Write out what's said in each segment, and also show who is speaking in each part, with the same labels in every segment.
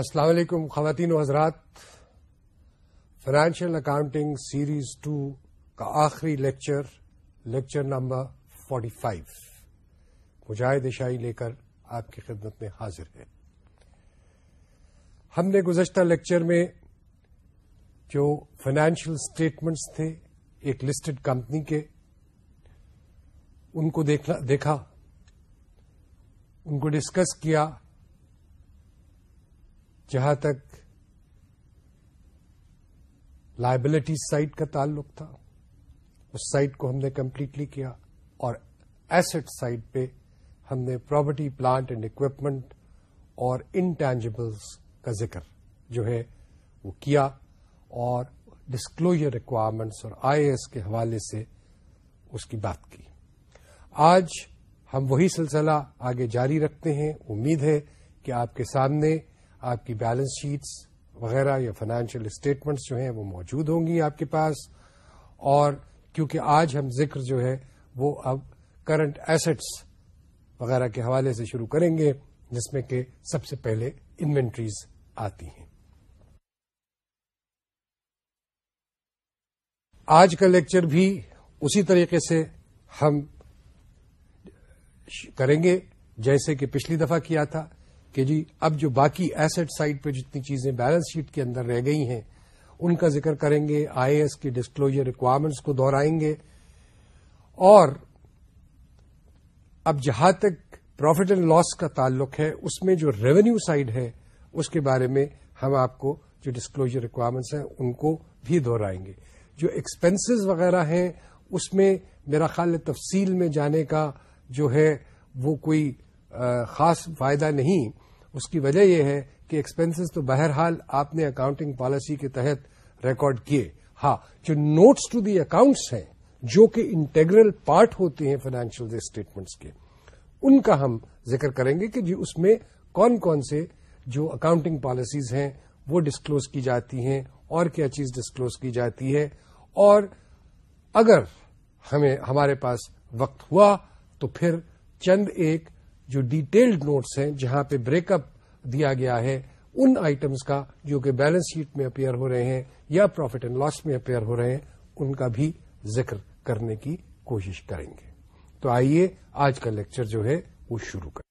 Speaker 1: السلام علیکم خواتین و حضرات فائنینشیل اکاؤنٹنگ سیریز ٹو کا آخری lecture lecture number forty five مجاہد دشائی لے کر آپ کی خدمت میں حاضر ہے ہم نے گزشتہ لیکچر میں جو فائنینشیل اسٹیٹمنٹس تھے ایک لسٹڈ کمپنی کے ان کو دیکھا ان کو ڈسکس کیا جہاں تک لائبلٹی سائٹ کا تعلق تھا اس سائٹ کو ہم نے کمپلیٹلی کیا اور ایسٹ سائٹ پہ ہم نے پراپرٹی پلانٹ اینڈ اکوپمنٹ اور انٹینجبلس کا ذکر جو ہے وہ کیا اور ڈسکلوجر ریکوائرمنٹس اور آئی اے کے حوالے سے اس کی بات کی آج ہم وہی سلسلہ آگے جاری رکھتے ہیں امید ہے کہ آپ کے سامنے آپ کی بیلنس شیٹس وغیرہ یا فائنینشیل اسٹیٹمنٹس جو ہیں وہ موجود ہوں گی آپ کے پاس اور کیونکہ آج ہم ذکر جو ہے وہ اب کرنٹ ایسٹس وغیرہ کے حوالے سے شروع کریں گے جس میں کہ سب سے پہلے انوینٹریز آتی ہیں آج کا لیکچر بھی اسی طریقے سے ہم کریں گے جیسے کہ پچھلی دفعہ کیا تھا کہ جی اب جو باقی ایسٹ سائڈ پہ جتنی چیزیں بیلنس شیٹ کے اندر رہ گئی ہیں ان کا ذکر کریں گے آئی اے کے ڈسکلوجر ریکوائرمنٹس کو دہرائیں گے اور اب جہاں تک پروفٹ اینڈ لاس کا تعلق ہے اس میں جو ریونیو سائڈ ہے اس کے بارے میں ہم آپ کو جو ڈسکلوجر ریکوائرمنٹس ہیں ان کو بھی دہرائیں گے جو ایکسپینسز وغیرہ ہیں اس میں میرا خیال تفصیل میں جانے کا جو ہے وہ کوئی خاص فائدہ نہیں اس کی وجہ یہ ہے کہ ایکسپینسز تو بہرحال آپ نے اکاؤنٹنگ پالیسی کے تحت ریکارڈ کیے ہاں جو نوٹس ٹو دی اکاؤنٹس ہیں جو کہ انٹیگرل پارٹ ہوتے ہیں فائنینشیل اسٹیٹمنٹس کے ان کا ہم ذکر کریں گے کہ جی اس میں کون کون سے جو اکاؤنٹنگ پالیسیز ہیں وہ ڈسکلوز کی جاتی ہیں اور کیا چیز ڈسکلوز کی جاتی ہے اور اگر ہمیں ہمارے پاس وقت ہوا تو پھر چند ایک جو ڈیٹیلڈ نوٹس ہیں جہاں پہ بریک اپ دیا گیا ہے ان آئٹمس کا جو کہ بیلنس شیٹ میں اپیئر ہو رہے ہیں یا پروفٹ اینڈ لاس میں اپیئر ہو رہے ہیں ان کا بھی ذکر کرنے کی کوشش کریں گے تو آئیے آج کا لیکچر جو ہے وہ شروع کریں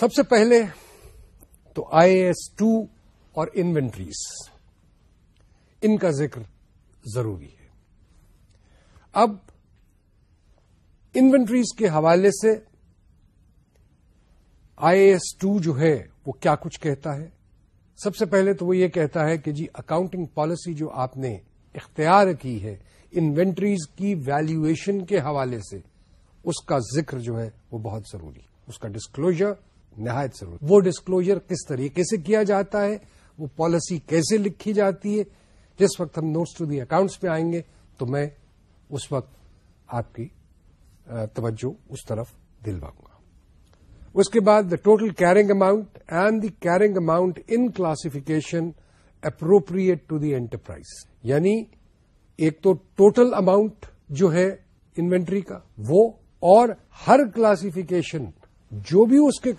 Speaker 1: سب سے پہلے تو آئی ایس ٹو اور انوینٹریز ان کا ذکر ضروری ہے اب انوینٹریز کے حوالے سے آئی ایس ٹو جو ہے وہ کیا کچھ کہتا ہے سب سے پہلے تو وہ یہ کہتا ہے کہ جی اکاؤنٹنگ پالیسی جو آپ نے اختیار کی ہے انوینٹریز کی ویلیویشن کے حوالے سے اس کا ذکر جو ہے وہ بہت ضروری اس کا ڈسکلوجر نہایت ضروری وہ ڈسکلوجر کس طریقے سے کیا جاتا ہے وہ پالیسی کیسے لکھی جاتی ہے جس وقت ہم نوٹس ٹو دی اکاؤنٹس پہ آئیں گے تو میں اس وقت آپ کی توجہ اس طرف دلواؤں گا اس کے بعد the total carrying amount and the carrying amount in classification appropriate to the enterprise یعنی ایک تو ٹوٹل اماؤنٹ جو ہے انوینٹری کا وہ اور ہر کلاسفکیشن جو بھی اس کے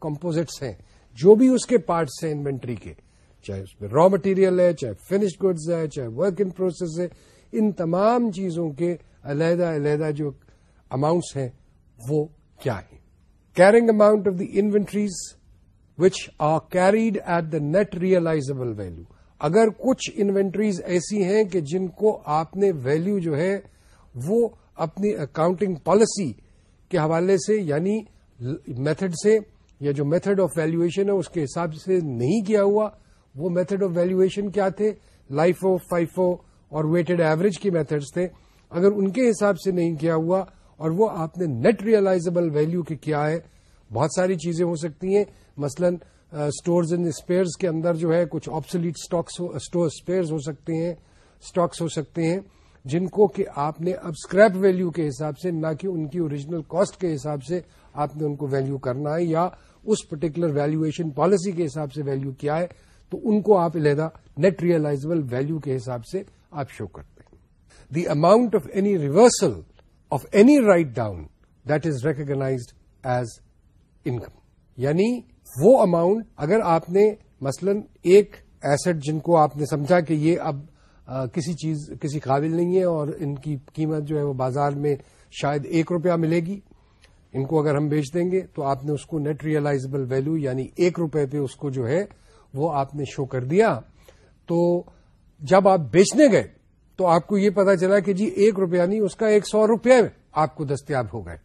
Speaker 1: کمپوزٹس ہیں جو بھی اس کے پارٹس ہیں انوینٹری کے چاہے اس میں را مٹیریل ہے چاہے فنش گڈز ہے چاہے ورک ان پروسیس ہے ان تمام چیزوں کے علیحدہ علیحدہ جو اماؤنٹس ہیں وہ کیا ہیں carrying amount of the inventories which are carried at the net realisable value اگر کچھ انوینٹریز ایسی ہیں کہ جن کو آپ نے ویلو جو ہے وہ اپنی اکاؤنٹنگ پالیسی کے حوالے سے یعنی میتھڈ سے یا جو میتھڈ آف ویلویشن ہے اس کے حساب سے نہیں کیا ہوا وہ میتھڈ آف ویلویشن کیا تھے لائفو فائفو اور ویٹڈ ایوریج کی میتھڈز تھے اگر ان کے حساب سے نہیں کیا ہوا اور وہ آپ نے نیٹ ریئلائزبل ویلو کیا ہے بہت ساری چیزیں ہو سکتی ہیں مثلاً اسٹورز اینڈ اسپیئرز کے اندر جو ہے کچھ آپسلیٹ اسپیئرز ہو سکتے ہیں اسٹاکس ہو سکتے ہیں جن کو کہ آپ نے اب اسکریپ ویلو کے حساب سے نہ کہ ان کی اوریجنل کاسٹ کے حساب سے آپ نے ان کو ویلو کرنا ہے یا اس پرٹیکولر ویلویشن پالیسی کے حساب سے ویلو کیا ہے تو ان کو آپ علیحدہ نیٹ ریئلائزبل ویلو کے حساب سے آپ شو کرتے ہیں the amount of any reversal of any write down that is recognized as income یعنی وہ اماؤنٹ اگر آپ نے مثلاً ایک ایسٹ جن کو آپ نے سمجھا کہ یہ اب آ, کسی چیز کسی قابل نہیں ہے اور ان کی قیمت جو ہے وہ بازار میں شاید ایک روپیہ ملے گی ان کو اگر ہم بیچ دیں گے تو آپ نے اس کو نیٹ ریئلائزبل ویلو یعنی ایک روپے پہ اس کو جو ہے وہ آپ نے شو کر دیا تو جب آپ بیچنے گئے تو آپ کو یہ پتا چلا کہ جی ایک روپیہ نہیں اس کا ایک سو روپئے آپ کو دستیاب ہو گئے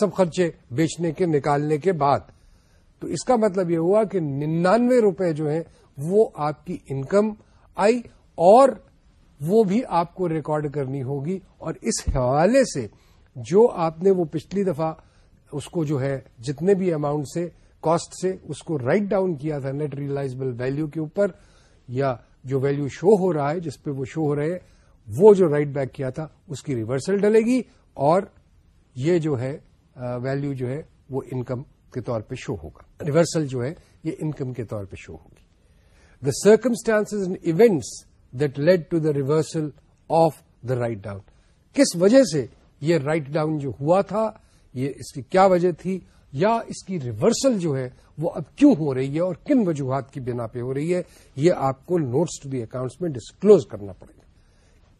Speaker 1: سب خرچے بیچنے کے نکالنے کے بعد تو اس کا مطلب یہ ہوا کہ ننانوے روپے جو ہیں وہ آپ کی انکم آئی اور وہ بھی آپ کو ریکارڈ کرنی ہوگی اور اس حوالے سے جو آپ نے وہ پچھلی دفعہ اس کو جو ہے جتنے بھی اماؤنٹ سے کاسٹ سے اس کو رائٹ ڈاؤن کیا تھا نیٹ ریئلائزبل ویلو کے اوپر یا جو ویلو شو ہو رہا ہے جس پہ وہ شو ہو رہے وہ جو رائٹ بیک کیا تھا اس کی ریورسل ڈلے گی اور یہ جو ہے ویلو جو ہے وہ انکم کے طور پہ شو ہوگا ریورسل جو ہے یہ انکم کے طور پہ شو ہوگی the circumstances and events that lead to the reversal of the write down کس وجہ سے یہ رائٹ ڈاؤن جو ہوا تھا یہ اس کی کیا وجہ تھی یا اس کی ریورسل جو ہے وہ اب کیوں ہو رہی ہے اور کن وجوہات کی بنا پہ ہو رہی ہے یہ آپ کو نوٹس ٹو دی اکاؤنٹس میں ڈسکلوز کرنا پڑے گا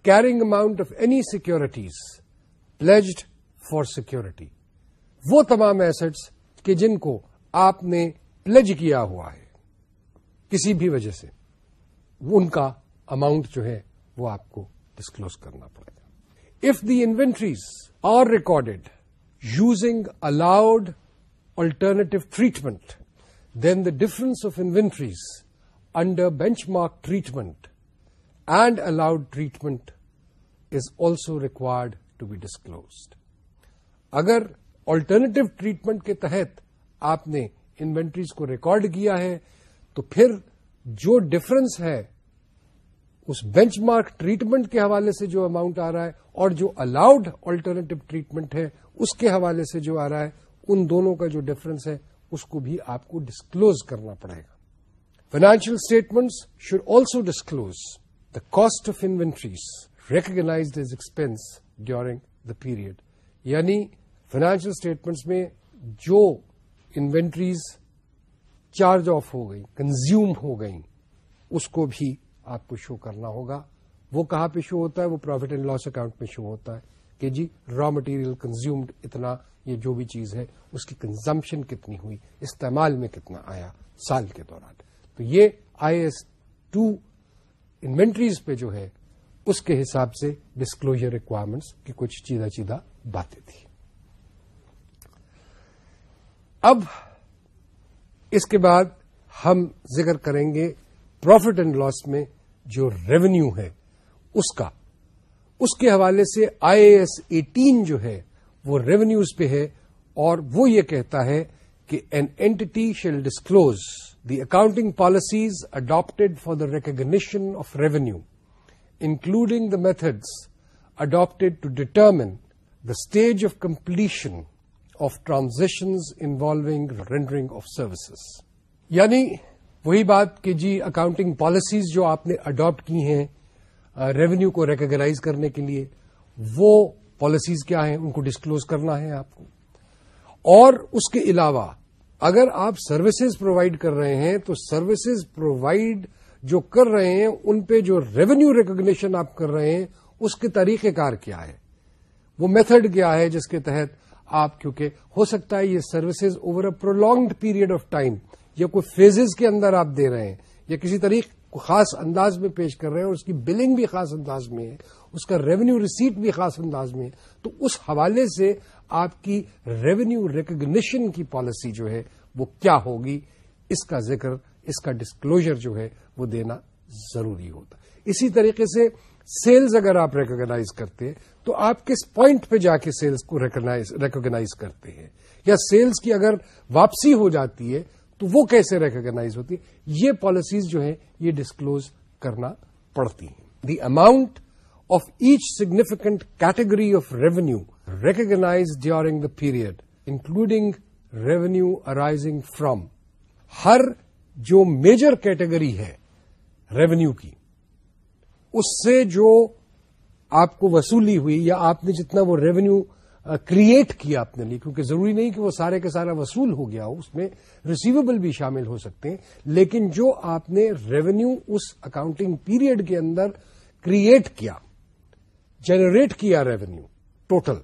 Speaker 1: carrying amount of any securities pledged for security وہ تمام ایسٹس کہ جن کو آپ نے پلیج کیا ہوا ہے کسی بھی وجہ سے ان کا اماؤنٹ جو ہے وہ آپ کو ڈسکلوز کرنا پڑے گا if the inventories are recorded using allowed alternative treatment then the difference of inventories under benchmark treatment and allowed treatment is also required to be disclosed اگر آلٹرنیٹو ٹریٹمنٹ کے تحت آپ نے انوینٹریز کو ریکارڈ کیا ہے تو پھر جو ڈفرنس ہے اس بینچ مارک ٹریٹمنٹ کے حوالے سے جو اماؤنٹ آ رہا ہے اور جو الاؤڈ آلٹرنیٹو ٹریٹمنٹ ہے اس کے حوالے سے جو آ رہا ہے ان دونوں کا جو ڈفرنس ہے اس کو بھی آپ کو ڈسکلوز کرنا پڑے گا financial statements should also disclose the cost of inventories recognised as expense during the period یعنی فائنانشیل اسٹیٹمنٹس میں جو انوینٹریز چارج آف ہو گئی کنزیوم ہو گئیں اس کو بھی آپ کو شو کرنا ہوگا وہ کہاں پہ شو ہوتا ہے وہ پروفٹ اینڈ لاس اکاؤنٹ میں شو ہوتا ہے کہ جی را مٹیریل کنزیومڈ اتنا یہ جو بھی چیز ہے اس کی کنزمپشن کتنی ہوئی استعمال میں کتنا آیا سال کے دوران تو یہ آئی ایس ٹو انوینٹریز پہ جو ہے اس کے حساب سے ڈسکلوجر ریکوائرمنٹس کی کچھ چیزہ چیزہ باتیں تھیں اب اس کے بعد ہم ذکر کریں گے پروفٹ اینڈ لاس میں جو ریونیو ہے اس کا اس کے حوالے سے آئی ایس ایٹین جو ہے وہ ریونیوز پہ ہے اور وہ یہ کہتا ہے کہ an entity disclose the accounting policies adopted for the recognition of revenue including the methods adopted to determine the stage of completion of transactions involving rendering of services یعنی وہی بات کہ جی اکاؤنٹنگ پالیسیز جو آپ نے اڈاپٹ کی ہیں revenue کو ریکگناز کرنے کے لیے وہ پالیسیز کیا ہیں ان کو ڈسکلوز کرنا ہے آپ کو اور اس کے علاوہ اگر آپ سروسز پرووائڈ کر رہے ہیں تو سروسز پرووائڈ جو کر رہے ہیں ان پہ جو ریونیو ریکگنیشن آپ کر رہے ہیں اس کے طریقہ کار کیا ہے وہ میتھڈ کیا ہے جس کے تحت آپ کیونکہ ہو سکتا ہے یہ services over a prolonged period of time یا کوئی فیزز کے اندر آپ دے رہے ہیں یا کسی طریقے کو خاص انداز میں پیش کر رہے ہیں اور اس کی بلنگ بھی خاص انداز میں ہے اس کا ریونیو ریسیٹ بھی خاص انداز میں ہے تو اس حوالے سے آپ کی ریونیو ریکگنیشن کی پالیسی جو ہے وہ کیا ہوگی اس کا ذکر اس کا ڈسکلوجر جو ہے وہ دینا ضروری ہوتا اسی طریقے سے سیلز اگر آپ ریکگناز کرتے ہیں تو آپ کس پوائنٹ پہ جا کے سیلز کو ریکگنائز کرتے ہیں یا سیلز کی اگر واپسی ہو جاتی ہے تو وہ کیسے ریکگناز ہوتی ہے یہ پالیسیز جو ہیں یہ ڈسکلوز کرنا پڑتی ہیں the amount of each significant category of revenue during the period including revenue arising from ہر جو میجر کیٹیگری ہے ریونیو کی اس سے جو آپ کو وصولی ہوئی یا آپ نے جتنا وہ ریونیو کریٹ کیا آپ نے کیونکہ ضروری نہیں کہ وہ سارے کے سارا وصول ہو گیا ہو اس میں ریسیویبل بھی شامل ہو سکتے ہیں لیکن جو آپ نے ریونیو اس اکاؤنٹنگ پیریڈ کے اندر کریٹ کیا جنریٹ کیا ریونیو ٹوٹل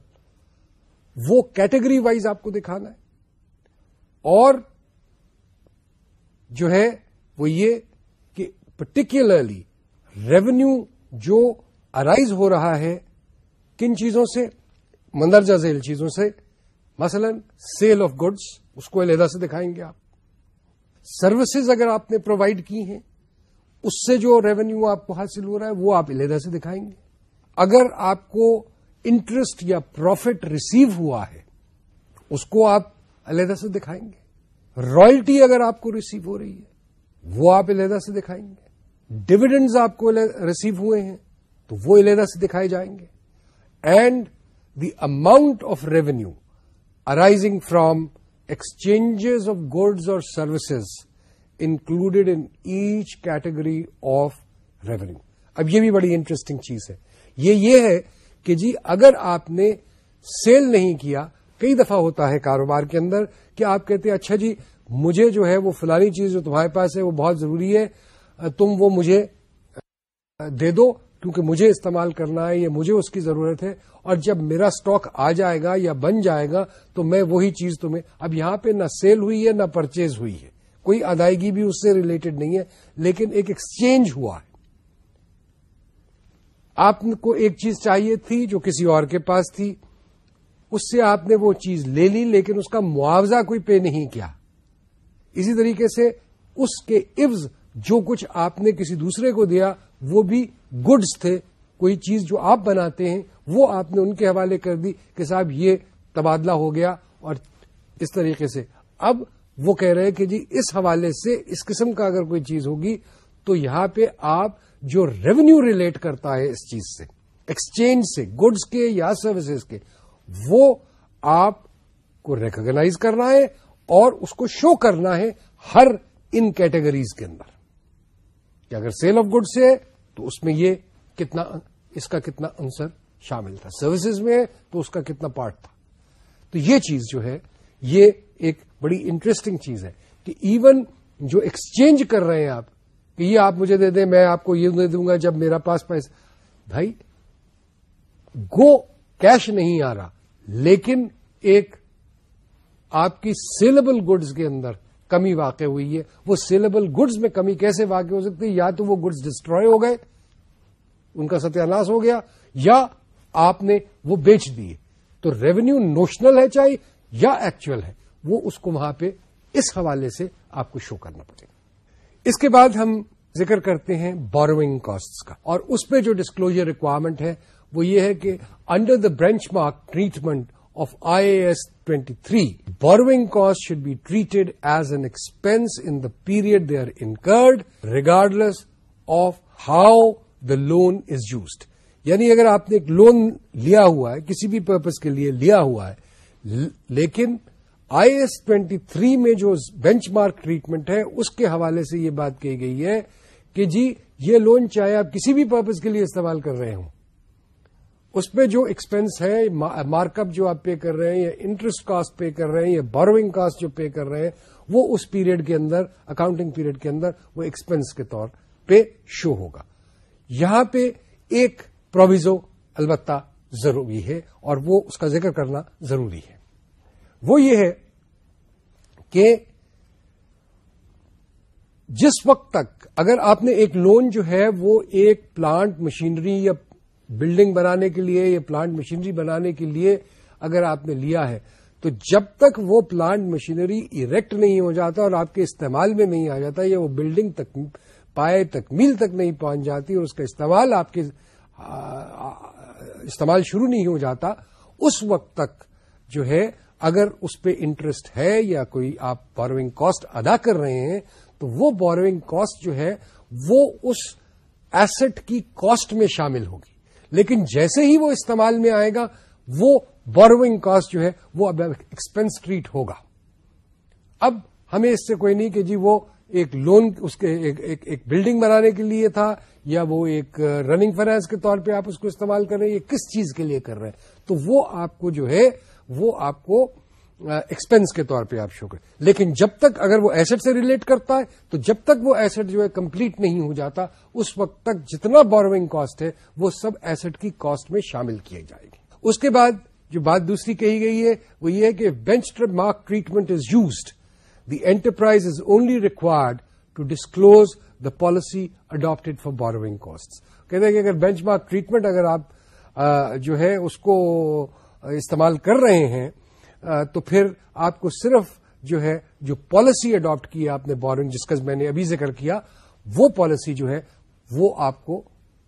Speaker 1: وہ کیٹیگری وائز آپ کو دکھانا ہے اور جو ہے وہ یہ کہ پرٹیکولرلی ریونیو جو ارائیز ہو رہا ہے کن چیزوں سے مندرجہ ذیل چیزوں سے مثلا سیل آف گڈس اس کو علیحدہ سے دکھائیں گے آپ سروسز اگر آپ نے پرووائڈ کی ہیں اس سے جو ریونیو آپ کو حاصل ہو رہا ہے وہ آپ علیحدہ سے دکھائیں گے اگر آپ کو انٹرسٹ یا پروفٹ ریسیو ہوا ہے اس کو آپ علیحدہ سے دکھائیں گے رائلٹی اگر آپ کو ریسیو ہو رہی ہے وہ آپ علیحدہ سے دکھائیں گے ڈویڈنڈز آپ کو ریسیو ہوئے ہیں تو وہ علیحدہ سے دکھائے جائیں گے and the amount of revenue arising from exchanges of goods اور services included in each category of revenue اب یہ بھی بڑی انٹرسٹنگ چیز ہے یہ یہ ہے کہ جی اگر آپ نے سیل نہیں کیا کئی دفعہ ہوتا ہے کاروبار کے اندر کہ آپ کہتے ہیں اچھا جی مجھے جو ہے وہ فلانی چیز جو تمہارے پاس ہے وہ بہت ضروری ہے تم وہ مجھے دے دو کیونکہ مجھے استعمال کرنا ہے یا مجھے اس کی ضرورت ہے اور جب میرا اسٹاک آ جائے گا یا بن جائے گا تو میں وہی چیز تمہیں اب یہاں پہ نہ سیل ہوئی ہے نہ پرچیز ہوئی ہے کوئی ادائیگی بھی اس سے ریلیٹڈ نہیں ہے لیکن ایکسچینج ہوا ہے آپ کو ایک چیز چاہیے تھی جو کسی اور کے پاس تھی اس سے آپ نے وہ چیز لے لی لیکن اس کا معاوضہ کوئی پے نہیں کیا اسی طریقے سے اس کے عفظ جو کچھ آپ نے کسی دوسرے کو دیا وہ بھی گڈس تھے کوئی چیز جو آپ بناتے ہیں وہ آپ نے ان کے حوالے کر دی کہ صاحب یہ تبادلہ ہو گیا اور اس طریقے سے اب وہ کہہ رہے کہ جی اس حوالے سے اس قسم کا اگر کوئی چیز ہوگی تو یہاں پہ آپ جو ریونیو ریلیٹ کرتا ہے اس چیز سے ایکسچینج سے گڈس کے یا سروسز کے وہ آپ کو ریکگناز کرنا ہے اور اس کو شو کرنا ہے ہر ان کیٹیگریز کے اندر کہ اگر سیل آف گڈس ہے تو اس میں یہ کتنا اس کا کتنا آنسر شامل تھا سروسز میں تو اس کا کتنا پارٹ تھا تو یہ چیز جو ہے یہ ایک بڑی انٹرسٹنگ چیز ہے کہ ایون جو ایکسچینج کر رہے ہیں آپ کہ یہ آپ مجھے دے دیں میں آپ کو یہ دے دوں گا جب میرا پاس پیسے بھائی گو کیش نہیں آ رہا لیکن ایک آپ کی سیلبل گڈز کے اندر کمی واقع ہوئی ہے وہ سیلبل گڈز میں کمی کیسے واقع ہو سکتی ہے یا تو وہ گڈز ڈسٹروائے ہو گئے ان کا ستیہناش ہو گیا یا آپ نے وہ بیچ دیے تو ریونیو نوشنل ہے چاہے یا ایکچوئل ہے وہ اس کو وہاں پہ اس حوالے سے آپ کو شو کرنا پڑے گا اس کے بعد ہم ذکر کرتے ہیں بوروئنگ کاسٹ کا اور اس پہ جو ڈسکلوجر ریکوائرمنٹ ہے وہ یہ ہے کہ under the benchmark treatment of I A twenty three borrowing cost should be treated as an expense in the period they are incurred regardless of how the loan is used یعنی اگر آپ نے ایک لون لیا ہوا ہے کسی بھی پرپز کے لیے لیا ہوا ہے لیکن آئی ایس ٹوینٹی تھری میں جو بینچ مارک ٹریٹمنٹ ہے اس کے حوالے سے یہ بات کہی گئی ہے کہ جی یہ لون چاہے آپ کسی بھی پرپز کے لیے استعمال کر رہے ہوں اس پہ جو ایکسپینس ہے مارک اپ جو آپ پے کر رہے ہیں یا انٹرسٹ کاسٹ پے کر رہے ہیں یا بوروئنگ کاسٹ جو پے کر رہے ہیں وہ اس پیریڈ کے اندر اکاؤنٹنگ پیریڈ کے اندر وہ ایکسپینس کے طور پہ شو ہوگا یہاں پہ ایک پروویزو البتہ ضروری ہے اور وہ اس کا ذکر کرنا ضروری ہے وہ یہ ہے کہ جس وقت تک اگر آپ نے ایک لون جو ہے وہ ایک پلانٹ مشینری یا بلڈنگ بنانے کے لیے یا پلانٹ مشینری بنانے کے لیے اگر آپ نے لیا ہے تو جب تک وہ پلانٹ مشینری اریکٹ نہیں ہو جاتا اور آپ کے استعمال میں نہیں آ جاتا یا وہ بلڈنگ تک پائے تکمیل تک نہیں پہنچ جاتی اور اس کا استعمال آپ کے استعمال شروع نہیں ہو جاتا اس وقت تک جو ہے اگر اس پہ انٹرسٹ ہے یا کوئی آپ بوروئنگ کاسٹ ادا کر رہے ہیں تو وہ بوروئنگ کاسٹ جو ہے وہ اس ایسٹ کی کاسٹ میں شامل ہوگی لیکن جیسے ہی وہ استعمال میں آئے گا وہ بوروئنگ کاسٹ جو ہے وہ اب ایکسپینس ٹریٹ ہوگا اب ہمیں اس سے کوئی نہیں کہ جی وہ ایک لون اس کے ایک بلڈنگ بنانے کے لیے تھا یا وہ ایک رننگ فائنانس کے طور پہ آپ اس کو استعمال کر رہے ہیں یہ کس چیز کے لیے کر رہے ہیں تو وہ آپ کو جو ہے وہ آپ کو ایکسپینس کے طور پہ آپ شو کریں لیکن جب تک اگر وہ ایسٹ سے ریلیٹ کرتا ہے تو جب تک وہ ایسٹ جو ہے کمپلیٹ نہیں ہو جاتا اس وقت تک جتنا بوروئنگ کاسٹ ہے وہ سب ایسٹ کی کاسٹ میں شامل کیے جائے گی اس کے بعد جو بات دوسری کہی گئی ہے وہ یہ ہے کہ benchmark treatment is used the enterprise is only required to disclose the policy adopted for borrowing cost کہتے ہیں کہ اگر بینچ مارک ٹریٹمنٹ اگر آپ جو ہے اس کو استعمال کر رہے ہیں تو پھر آپ کو صرف جو ہے جو پالیسی اڈاپٹ کی آپ نے بورنگ جس کا میں نے ابھی ذکر کیا وہ پالیسی جو ہے وہ آپ کو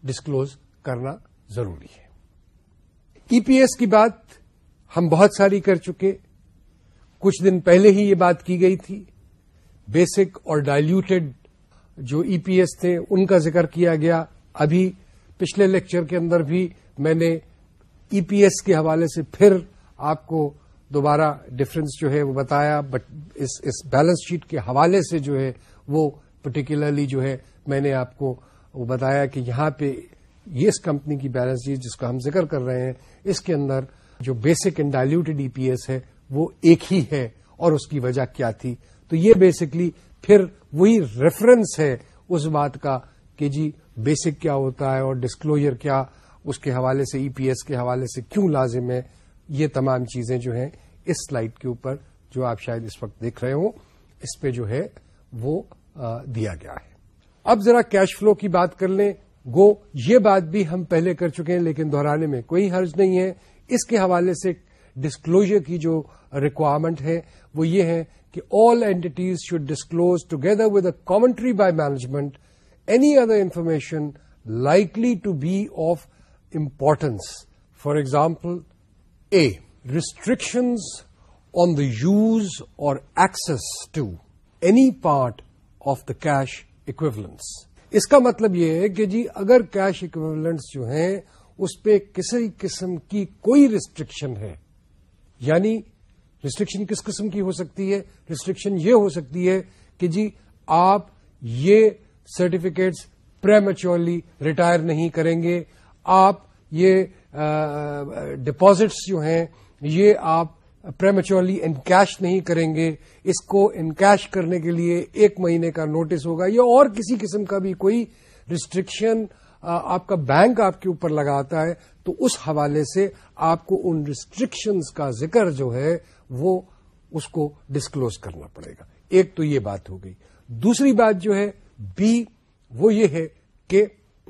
Speaker 1: ڈسکلوز کرنا ضروری ہے ای پی ایس کی بات ہم بہت ساری کر چکے کچھ دن پہلے ہی یہ بات کی گئی تھی بیسک اور ڈائلوٹیڈ جو ای پی ایس تھے ان کا ذکر کیا گیا ابھی پچھلے لیکچر کے اندر بھی میں نے ای پی ایس کے حوالے سے پھر آپ کو دوبارہ ڈفرینس جو ہے وہ بتایا بٹ اس بیلنس شیٹ کے حوالے سے جو ہے وہ پرٹیکولرلی جو ہے میں نے آپ کو وہ بتایا کہ یہاں پہ یہ اس کمپنی کی بیلنس شیٹ جس کا ہم ذکر کر رہے ہیں اس کے اندر جو basic and diluted E P S ہے وہ ایک ہی ہے اور اس کی وجہ کیا تھی تو یہ بیسکلی پھر وہی ریفرنس ہے اس بات کا کہ جی بیسک کیا ہوتا ہے اور ڈسکلوجر کیا اس کے حوالے سے ای پی ایس کے حوالے سے کیوں لازم ہے یہ تمام چیزیں جو ہیں اس سلائیڈ کے اوپر جو آپ شاید اس وقت دیکھ رہے ہوں اس پہ جو ہے وہ دیا گیا ہے اب ذرا کیش فلو کی بات کر لیں گو یہ بات بھی ہم پہلے کر چکے ہیں لیکن دہرانے میں کوئی حرج نہیں ہے اس کے حوالے سے ڈسکلوجر کی جو ریکوائرمنٹ ہے وہ یہ ہے کہ all entities should disclose together with a commentary by management any other information likely to be of importance. For example a restrictions on the use or access to any part of the cash equivalents اس کا مطلب یہ ہے کہ جی اگر cash equivalents جو ہیں اس پہ کسی قسم کی کوئی ریسٹرکشن ہے یعنی ریسٹرکشن کس قسم کی ہو سکتی ہے ریسٹرکشن یہ ہو سکتی ہے کہ جی آپ یہ سرٹیفکیٹس پریمیچورلی ریٹائر نہیں کریں گے آپ یہ ڈپازٹس جو ہیں یہ آپ پریمیچورلی انکیش نہیں کریں گے اس کو انکیش کرنے کے لیے ایک مہینے کا نوٹس ہوگا یا اور کسی قسم کا بھی کوئی ریسٹرکشن آپ کا بینک آپ کے اوپر لگاتا ہے تو اس حوالے سے آپ کو ان ریسٹرکشنس کا ذکر جو ہے وہ اس کو ڈسکلوز کرنا پڑے گا ایک تو یہ بات ہو گئی دوسری بات جو ہے بی وہ یہ ہے کہ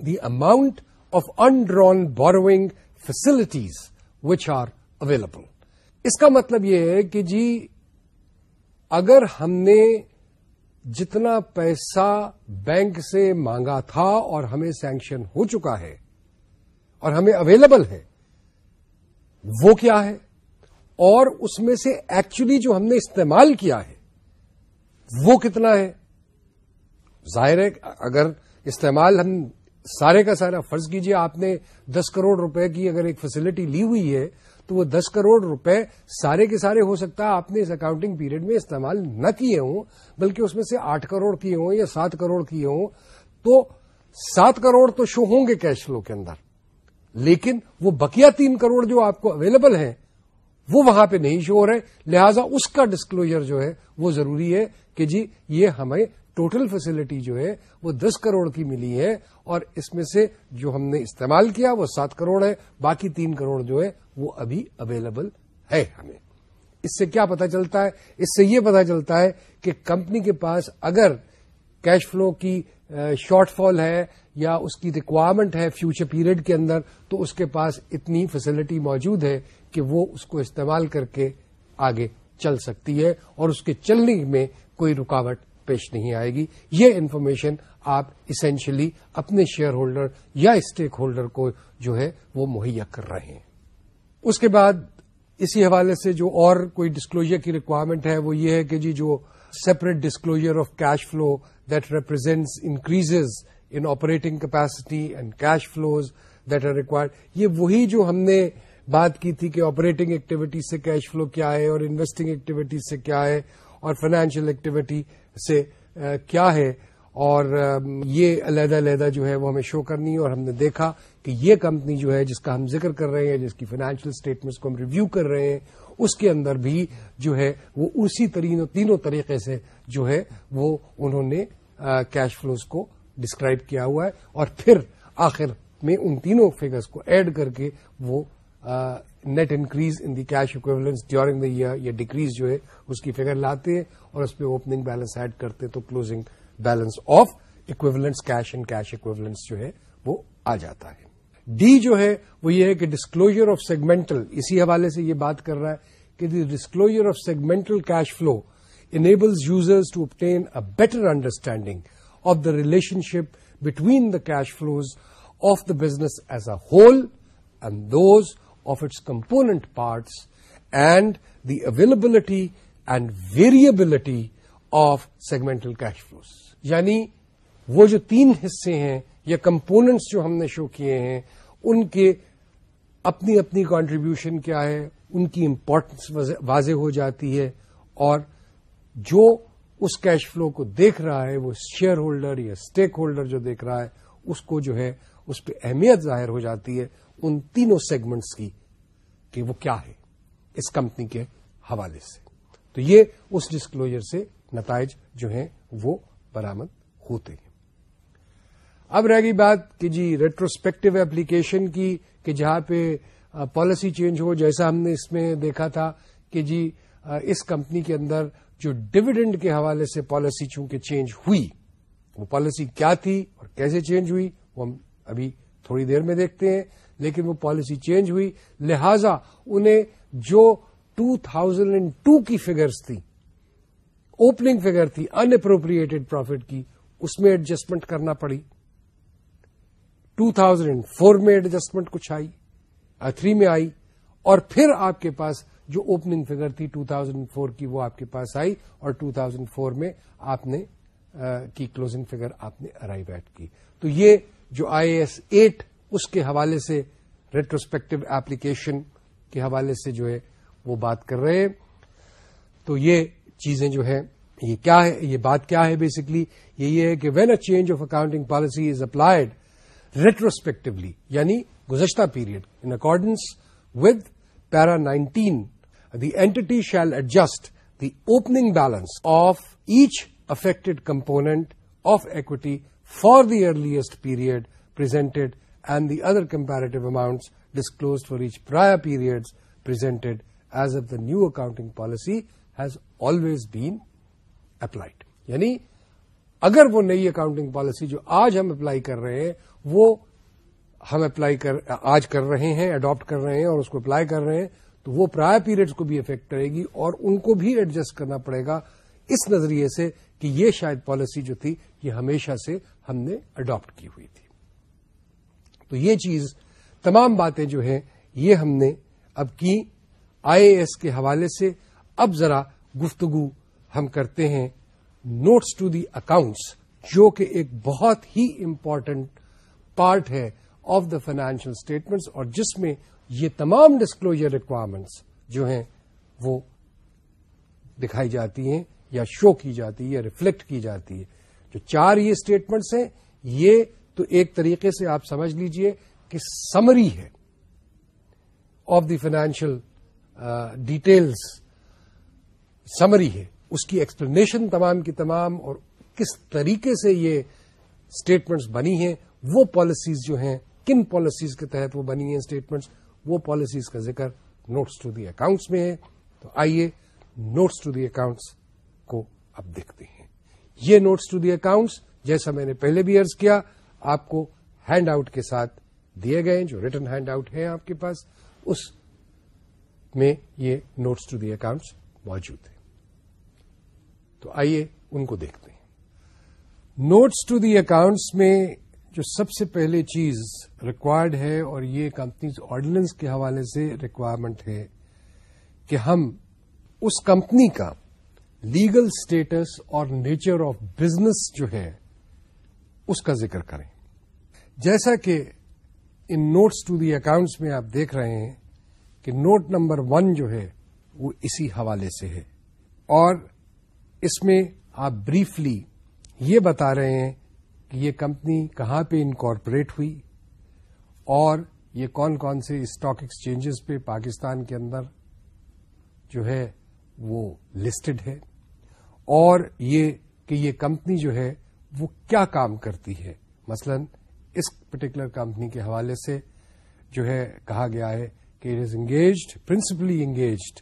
Speaker 1: the amount of undrawn borrowing facilities which are available اس کا مطلب یہ ہے کہ جی اگر ہم نے جتنا پیسہ بینک سے مانگا تھا اور ہمیں سینکشن ہو چکا ہے اور ہمیں اویلیبل ہے وہ کیا ہے اور اس میں سے ایکچولی جو ہم نے استعمال کیا ہے وہ کتنا ہے ظاہر ہے اگر استعمال ہم سارے کا سارا فرض کیجیے آپ نے دس کروڑ روپے کی اگر ایک فیسلٹی لی ہوئی ہے تو وہ دس کروڑ روپے سارے کے سارے ہو سکتا ہے آپ نے اس اکاؤنٹنگ پیریڈ میں استعمال نہ کیے ہوں بلکہ اس میں سے آٹھ کروڑ کیے ہوں یا سات کروڑ کیے ہوں تو سات کروڑ تو شو ہوں گے کیش فلو کے اندر لیکن وہ بکیا تین کروڑ جو آپ کو اویلیبل ہیں وہ وہاں پہ نہیں شو ہو رہے لہٰذا اس کا ڈسکلوجر جو ہے وہ ضروری ہے کہ جی یہ ہمیں ٹوٹل فیسلٹی جو ہے وہ دس کروڑ کی ملی ہے اور اس میں سے جو ہم نے استعمال کیا وہ سات کروڑ ہے باقی تین کروڑ جو ہے وہ ابھی اویلیبل ہے ہمیں اس سے کیا پتا چلتا ہے اس سے یہ پتا چلتا ہے کہ کمپنی کے پاس اگر کیش فلو کی شارٹ فال ہے یا اس کی ریکوائرمنٹ ہے فیوچر پیریڈ کے اندر تو اس کے پاس اتنی فیسلٹی موجود ہے کہ وہ اس کو استعمال کر کے آگے چل سکتی ہے اور اس کے چلنے میں کوئی رکاوٹ پیش نہیں آئے گی یہ انفارمیشن آپ اسینشلی اپنے شیئر ہولڈر یا اسٹیک ہولڈر کو جو ہے وہ مہیا کر رہے ہیں اس کے بعد اسی حوالے سے جو اور کوئی ڈسکلوجر کی ریکوائرمنٹ ہے وہ یہ ہے کہ جی جو separate disclosure of cash flow that represents increase in operating capacity and cash flows that are required یہ وہی جو ہم نے بات کی تھی کہ آپریٹنگ ایکٹیویٹی سے کیش فلو کیا ہے اور انویسٹنگ ایکٹیویٹی سے کیا ہے اور فائنینشیل ایکٹیویٹی سے کیا ہے اور یہ علیحدہ علیحدہ جو ہے وہ ہمیں شو کرنی اور ہم نے دیکھا کہ یہ کمپنی جو ہے جس کا ہم ذکر کر رہے ہیں جس کی فائنینشیل اسٹیٹمنٹس کو ہم ریویو کر رہے ہیں اس کے اندر بھی جو ہے وہ اسی ترین تینوں طریقے سے جو ہے وہ انہوں نے کیش فلوز کو ڈسکرائب کیا ہوا ہے اور پھر آخر میں ان تینوں فیگرس کو ایڈ کر کے وہ net increase in the cash equivalents during the year یا ڈیکریز جو ہے اس کی فگر لاتے ہیں اور اس پہ اوپننگ بیلنس ایڈ کرتے ہیں تو closing balance of equivalents cash and cash equivalents جو ہے وہ آ جاتا ہے ڈی جو ہے وہ یہ ہے کہ ڈسکلوجر آف سیگمنٹل اسی حوالے سے یہ بات کر رہا ہے کہ the disclosure of segmental cash flow enables users to obtain a better understanding of the relationship between the cash flows of the business as a whole and those of its component parts and the availability and variability of segmental cash flow یعنی وہ جو تین حصے ہیں یا components جو ہم نے شو کیے ہیں ان کے اپنی اپنی کانٹریبیوشن کیا ہے ان کی امپورٹنس واضح ہو جاتی ہے اور جو اس کیش فلو کو دیکھ رہا ہے وہ شیئر ہولڈر یا اسٹیک ہولڈر جو دیکھ رہا ہے اس کو جو ہے اس پہ اہمیت ظاہر ہو جاتی ہے ان تینوں سیگمنٹس کی کہ وہ کیا ہے اس کمپنی کے حوالے سے تو یہ اس ڈسکلوجر سے نتائج جو ہیں وہ برامد ہوتے ہیں اب رہ گئی بات کہ جی ریٹروسپیکٹو ایپلیکیشن کی کہ جہاں پہ پالیسی چینج ہو جیسا ہم نے اس میں دیکھا تھا کہ جی اس کمپنی کے اندر جو ڈویڈنڈ کے حوالے سے پالیسی چونکہ چینج ہوئی وہ پالیسی کیا تھی اور کیسے چینج ہوئی وہ ہم ابھی تھوڑی دیر میں دیکھتے ہیں لیکن وہ پالیسی چینج ہوئی لہذا انہیں جو ٹو تھاؤزینڈ اینڈ ٹو کی فگر اوپننگ فیگر تھی پروفٹ کی اس میں ایڈجسٹمنٹ کرنا پڑی ٹو تھاؤزینڈ اینڈ فور میں ایڈجسٹمنٹ کچھ آئی تھری میں آئی اور پھر آپ کے پاس جو اوپننگ فیگر تھی ٹو تھاؤزینڈ فور کی وہ آپ کے پاس آئی اور ٹو تھاؤزینڈ فور میں کلوزنگ فیگر آپ نے ارائیو ایٹ کی تو یہ جو آئی ایس ایٹ اس کے حوالے سے ریٹروسپیکٹو ایپلیکیشن کے حوالے سے جو ہے وہ بات کر رہے ہیں تو یہ چیزیں جو ہے یہ بات کیا ہے بیسکلی یہ یہ ہے کہ when a change of accounting policy is applied retrospectively یعنی گزشتہ period in accordance with para nineteen the entity adjust the opening balance of each affected component of equity for the earliest period presented and the other comparative amount disclosed for each prior period presented as if the new account policy has always been یعنی اگر وہ نئی accounting policy جو آج ہم apply کر رہے ہیں وہ ہم اپلائی کر آج کر رہے ہیں اڈاپٹ کر رہے ہیں اور اس کو اپلائی کر رہے ہیں تو وہ پرائر پیریڈز کو بھی افیکٹ کرے گی اور ان کو بھی ایڈجسٹ کرنا پڑے گا اس نظریے سے کہ یہ شاید پالیسی جو تھی یہ ہمیشہ سے ہم نے اڈاپٹ کی ہوئی تھی تو یہ چیز تمام باتیں جو ہیں یہ ہم نے اب کی آئی اے ایس کے حوالے سے اب ذرا گفتگو ہم کرتے ہیں نوٹس ٹو دی اکاؤنٹس جو کہ ایک بہت ہی امپورٹنٹ پارٹ ہے آف دا فائنینشیل اسٹیٹمنٹس اور جس میں یہ تمام ڈسکلوجر ریکوائرمنٹس جو ہیں وہ دکھائی جاتی ہیں یا شو کی جاتی ہے یا ریفلیکٹ کی جاتی ہے جو چار یہ اسٹیٹمنٹس ہیں یہ تو ایک طریقے سے آپ سمجھ لیجئے کہ سمری ہے of the financial details summary ہے اس کی ایکسپلینیشن تمام کی تمام اور کس طریقے سے یہ اسٹیٹمنٹس بنی ہیں وہ پالیسیز جو ہیں کن پالیسیز کے تحت وہ بنی ہیں اسٹیٹمنٹس وہ پالیسیز کا ذکر نوٹس ٹو دی اکاؤنٹس میں ہے تو آئیے نوٹس ٹو دی اکاؤنٹس کو اب دیکھتے ہیں یہ نوٹس ٹو دی اکاؤنٹس جیسا میں نے پہلے بھی ارض کیا آپ کو ہینڈ آؤٹ کے ساتھ دیے گئے جو ریٹرن ہینڈ آؤٹ ہے آپ کے پاس اس میں یہ نوٹس ٹو دی اکاؤنٹس موجود ہیں تو آئیے ان کو دیکھتے ہیں نوٹس ٹو دی اکاؤنٹس میں جو سب سے پہلے چیز ریکوائرڈ ہے اور یہ کمپنیز آرڈیننس کے حوالے سے ریکوائرمنٹ ہے کہ ہم اس کمپنی کا لیگل اسٹیٹس اور نیچر آف بزنس جو ہے اس کا ذکر کریں جیسا کہ in notes to the accounts میں آپ دیکھ رہے ہیں کہ نوٹ نمبر ون جو ہے وہ اسی حوالے سے ہے اور اس میں آپ بریفلی یہ بتا رہے ہیں کہ یہ کمپنی کہاں پہ انکارپوریٹ ہوئی اور یہ کون کون سے اسٹاک ایکسچینجز پہ پاکستان کے اندر جو ہے وہ لسٹڈ ہے اور یہ کہ یہ کمپنی جو ہے وہ کیا کام کرتی ہے مثلا اس پرٹیکولر کمپنی کے حوالے سے جو ہے کہا گیا ہے کہ it is engaged principally engaged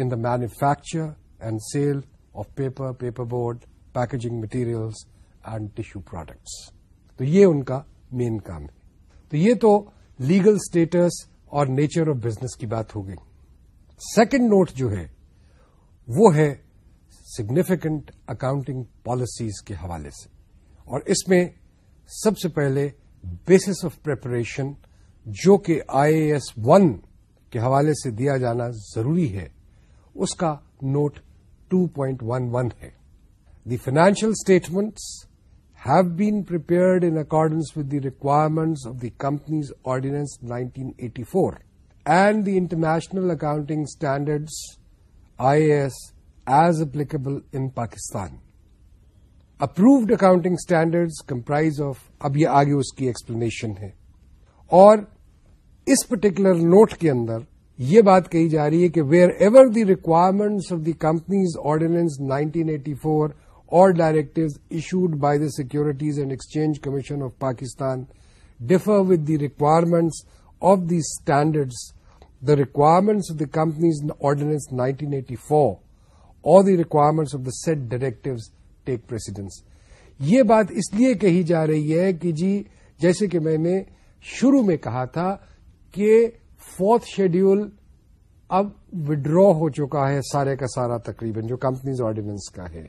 Speaker 1: in the manufacture and sale of paper paper board packaging materials and tissue products تو یہ ان کا مین کام ہے تو یہ تو لیگل اسٹیٹس اور نیچر آف بزنس کی بات ہو گئی سیکنڈ نوٹ جو ہے وہ ہے سگنیفیکنٹ اکاؤنٹنگ پالیسیز کے حوالے سے اور اس میں سب سے پہلے بیسس آف پریپریشن جو کہ آئی اے ون کے حوالے سے دیا جانا ضروری ہے اس کا note two point one one ہے the financial statements have been in accordance with the requirements of the companies ordinance nineteen eighty four and the international accounting standards I A as applicable in Pakistan approved accounting standards comprise of اب یہ آگے اس کی explanation ہے اور اس particular note کے اندر یہ بات کہی جا رہی ہے کہ wherever the requirements of the companies ordinance 1984 eighty four or directives issued by the securities and exchange commission of Pakistan differ with the requirements of the standards the requirements of the companies ordinance 1984 eighty four or the requirements of the said directives take precedence یہ بات اس لیے کہی جا رہی ہے کہ جی جیسے کہ میں نے شروع میں کہا تھا کہ فورتھ شیڈیول اب وڈرا ہو چکا ہے سارے کا سارا تقریباً جو کمپنیز آرڈیننس کا ہے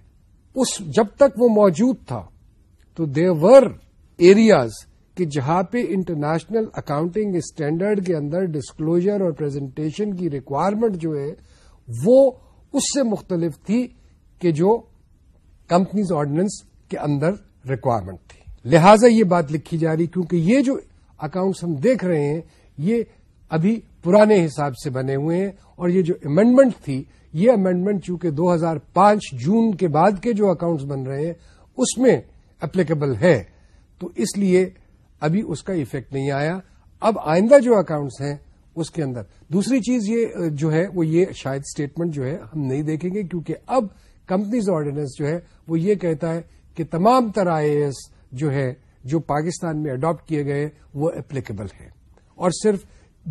Speaker 1: اس جب تک وہ موجود تھا تو دیور ایریاز کہ جہاں پہ انٹرنیشنل اکاؤنٹنگ اسٹینڈرڈ کے اندر ڈسکلوجر اور پریزنٹیشن کی ریکوائرمنٹ جو ہے وہ اس سے مختلف تھی کہ جو کمپنیز آرڈیننس کے اندر ریکوائرمنٹ تھی لہذا یہ بات لکھی جا رہی کیونکہ یہ جو اکاؤنٹس ہم دیکھ رہے ہیں یہ ابھی پرانے حساب سے بنے ہوئے ہیں اور یہ جو امینڈمنٹ تھی یہ امینڈمنٹ چونکہ دو ہزار پانچ جون کے بعد کے جو اکاؤنٹس بن رہے ہیں اس میں اپلیکیبل ہے تو اس لیے ابھی اس کا ایفیکٹ نہیں آیا اب آئندہ جو اکاؤنٹس ہیں اس کے اندر دوسری چیز یہ جو ہے وہ یہ شاید اسٹیٹمنٹ جو ہے ہم نہیں دیکھیں گے کیونکہ اب کمپنیز آرڈیننس جو ہے وہ یہ کہتا ہے کہ تمام تر آئی ایس جو ہے جو پاکستان میں اڈاپٹ کیے گئے وہ اپلیکیبل ہیں اور صرف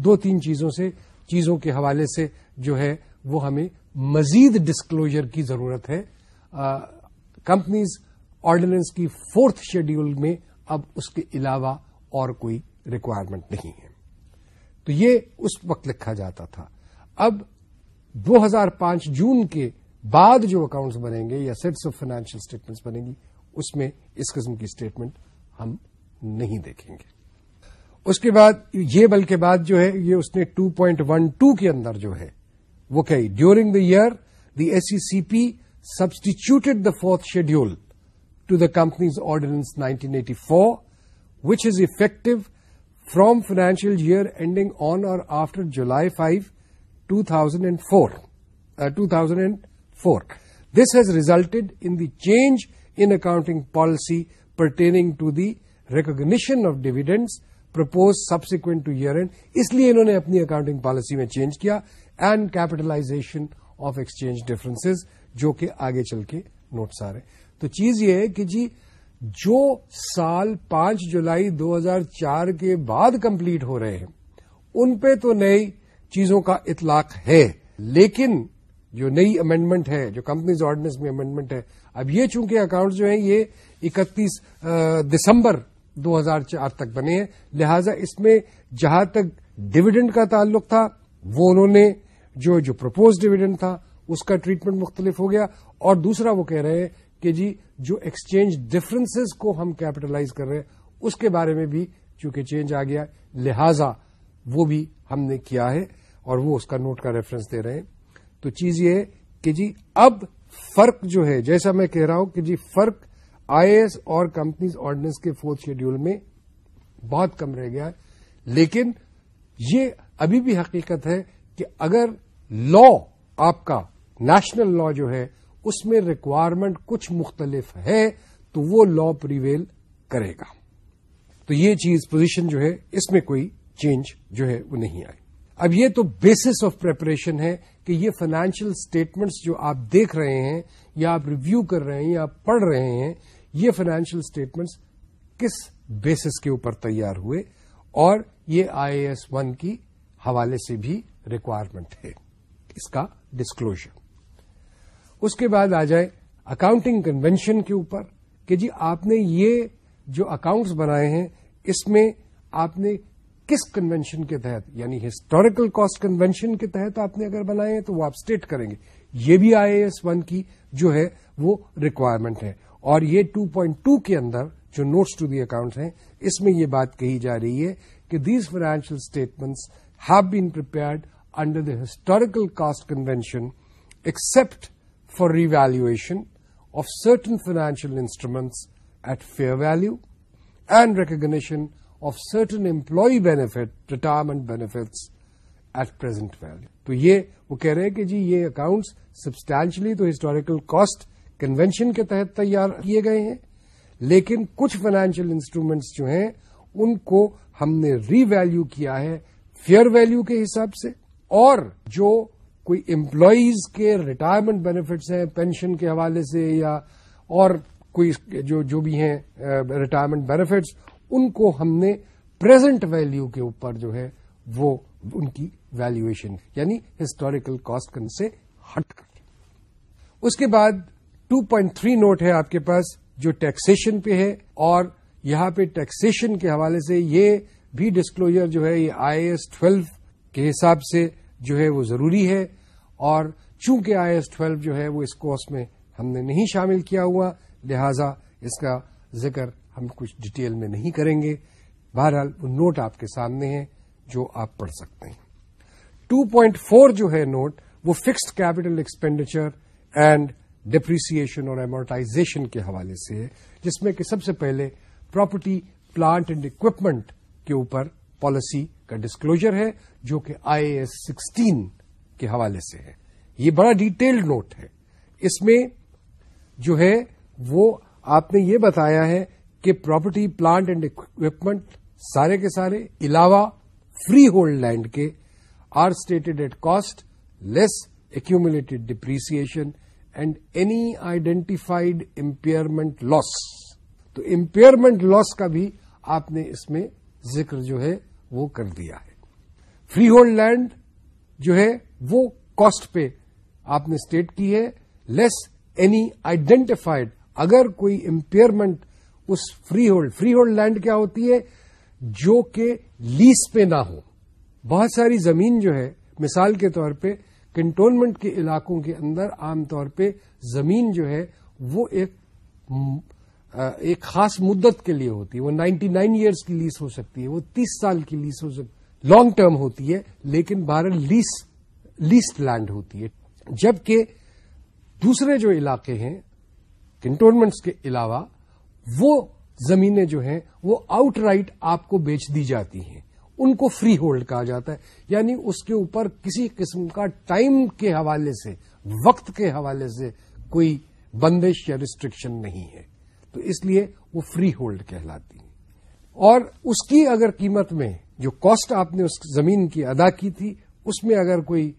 Speaker 1: دو تین چیزوں سے چیزوں کے حوالے سے جو ہے وہ ہمیں مزید ڈسکلوجر کی ضرورت ہے کمپنیز آرڈیننس کی فورتھ شیڈیول میں اب اس کے علاوہ اور کوئی ریکوائرمنٹ نہیں ہے تو یہ اس وقت لکھا جاتا تھا اب دو ہزار پانچ جون کے بعد جو اکاؤنٹس بنیں گے یا سیٹس آف فائنینشیل اسٹیٹمنٹس بنے گی اس میں اس قسم کی اسٹیٹمنٹ ہم نہیں دیکھیں گے اس کے بعد یہ بل کے بعد جو ہے یہ اس نے 2.12 کے اندر جو ہے وہ کہی during the year the S C C P substituted the fourth schedule to the companies ordinance nineteen eighty four which is effective from financial year ending on or after July five two thousand and four two thousand four this has resulted in the change in accounting policy pertaining to the recognition of dividends propose subsequent to year end اس لیے انہوں نے اپنی accounting policy میں change کیا and capitalisation of exchange differences جو کہ آگے چل کے نوٹس آ رہے تو چیز یہ ہے کہ جی جو سال پانچ جولائی دو ہزار چار کے بعد کمپلیٹ ہو رہے ہیں ان پہ تو نئی چیزوں کا اطلاق ہے لیکن جو نئی امینڈمنٹ ہے جو کمپنیز آرڈیننس میں امینڈمنٹ ہے اب یہ چونکہ اکاؤنٹ جو ہیں یہ اکتیس دسمبر دو ہزار چار تک بنے ہیں لہذا اس میں جہاں تک ڈویڈنڈ کا تعلق تھا وہ انہوں نے جو جو پرپوز ڈویڈنڈ تھا اس کا ٹریٹمنٹ مختلف ہو گیا اور دوسرا وہ کہہ رہے ہیں کہ جی جو ایکسچینج ڈفرنسز کو ہم کیپٹلائز کر رہے ہیں اس کے بارے میں بھی چونکہ چینج آ گیا لہذا وہ بھی ہم نے کیا ہے اور وہ اس کا نوٹ کا ریفرنس دے رہے ہیں تو چیز یہ کہ جی اب فرق جو ہے جیسا میں کہہ رہا ہوں کہ جی فرق آئی ایس اور کمپنیز آرڈیننس کے فورتھ شیڈیول میں بہت کم رہ گیا لیکن یہ ابھی بھی حقیقت ہے کہ اگر لا آپ کا نیشنل لا جو ہے اس میں ریکوائرمنٹ کچھ مختلف ہے تو وہ لا پریویل کرے گا تو یہ چیز پوزیشن جو ہے اس میں کوئی چینج جو ہے وہ نہیں آئی اب یہ تو بیسس آف پریپریشن ہے کہ یہ فائنانشیل اسٹیٹمنٹس جو آپ دیکھ رہے ہیں یا آپ ریویو کر رہے ہیں یا آپ پڑھ رہے ہیں یہ فائنینشیل اسٹیٹمنٹس کس بیسس کے اوپر تیار ہوئے اور یہ آئی ایس ون کی حوالے سے بھی ریکوائرمنٹ ہے اس کا ڈسکلوجر اس کے بعد آ جائے اکاؤنٹنگ کنوینشن کے اوپر کہ جی آپ نے یہ جو اکاؤنٹس بنائے ہیں اس میں آپ نے کس کنوینشن کے تحت یعنی ہسٹوریکل کاسٹ کنوینشن کے تحت آپ نے اگر بنائے ہیں تو وہ آپ اسٹیٹ کریں گے یہ بھی آئی اے ون کی جو ہے وہ ریکوائرمنٹ ہے اور یہ ٹو پوائنٹ ٹو کے اندر جو نوٹس ٹو دی ہیں اس میں یہ بات کہی جا رہی ہے کہ these financial statements have been prepared under the historical cost convention except for revaluation of certain financial instruments at fair value and recognition of certain employee benefit retirement benefits at present value تو یہ وہ کہہ رہے ہیں کہ جی یہ accounts substantially تو ہسٹوریکل کاسٹ کنونشن کے تحت تیار کیے گئے ہیں لیکن کچھ فائنینشیل انسٹرومینٹس جو ہیں ان کو ہم نے ری ویلو کیا ہے فیئر ویلو کے حساب سے اور جو کوئی امپلائیز کے ریٹائرمنٹ بینیفٹس ہیں پینشن کے حوالے سے یا اور کوئی جو بھی ہیں ریٹائرمنٹ بینیفٹس ان کو ہم نے پرزینٹ ویلو کے اوپر جو ہے وہ ان کی ویلویشن یعنی ہسٹوریکل کاسٹ سے ہٹ کر اس کے بعد 2.3 نوٹ ہے آپ کے پاس جو ٹیکسیشن پہ ہے اور یہاں پہ ٹیکسیشن کے حوالے سے یہ بھی ڈسکلوجر جو ہے یہ آئی ایس ٹویلو کے حساب سے جو ہے وہ ضروری ہے اور چونکہ آئی ایس ٹویلو جو ہے وہ اس کوس میں ہم نے نہیں شامل کیا ہوا لہذا اس کا ذکر ہم کچھ ڈیٹیل میں نہیں کریں گے بہرحال وہ نوٹ آپ کے سامنے ہے جو آپ پڑھ سکتے ہیں 2.4 جو ہے نوٹ وہ fixed capital expenditure and depreciation اور ایمورٹائزیشن کے حوالے سے ہے جس میں کہ سب سے پہلے پراپرٹی پلانٹ اینڈ اکوپمنٹ کے اوپر پالیسی کا ڈسکلوجر ہے جو کہ آئی ایس سکسٹین کے حوالے سے ہے یہ بڑا ڈیٹیلڈ نوٹ ہے اس میں جو ہے وہ آپ نے یہ بتایا ہے کہ پراپرٹی پلانٹ اینڈ اکوپمنٹ سارے کے سارے علاوہ فری ہولڈ لینڈ کے are stated at cost less accumulated depreciation and any identified impairment loss تو امپیئرمنٹ لاس کا بھی آپ نے اس میں ذکر جو ہے وہ کر دیا ہے فری ہولڈ لینڈ جو ہے وہ کاسٹ پہ آپ نے اسٹیٹ کی ہے لیس اینی آئیڈینٹیفائڈ اگر کوئی امپیئرمنٹ اس freehold freehold land کیا ہوتی ہے جو کہ لیس پہ نہ ہو بہت ساری زمین جو ہے مثال کے طور پہ کنٹونمنٹ کے علاقوں کے اندر عام طور پہ زمین جو ہے وہ ایک خاص مدت کے لیے ہوتی ہے وہ نائنٹی نائن ایئرس کی لیس ہو سکتی ہے وہ تیس سال کی لیس ہو سکتی لانگ ٹرم ہوتی ہے لیکن بارہ لیس لیسٹ لینڈ ہوتی ہے جبکہ دوسرے جو علاقے ہیں کنٹونمنٹس کے علاوہ وہ زمینیں جو ہیں وہ آؤٹ رائٹ آپ کو بیچ دی جاتی ہیں ان کو فری ہولڈ کہا جاتا ہے یعنی اس کے اوپر کسی قسم کا ٹائم کے حوالے سے وقت کے حوالے سے کوئی بندش یا ریسٹرکشن نہیں ہے تو اس لیے وہ فری ہولڈ کہلاتی ہیں اور اس کی اگر قیمت میں جو کاسٹ آپ نے اس زمین کی ادا کی تھی اس میں اگر کوئی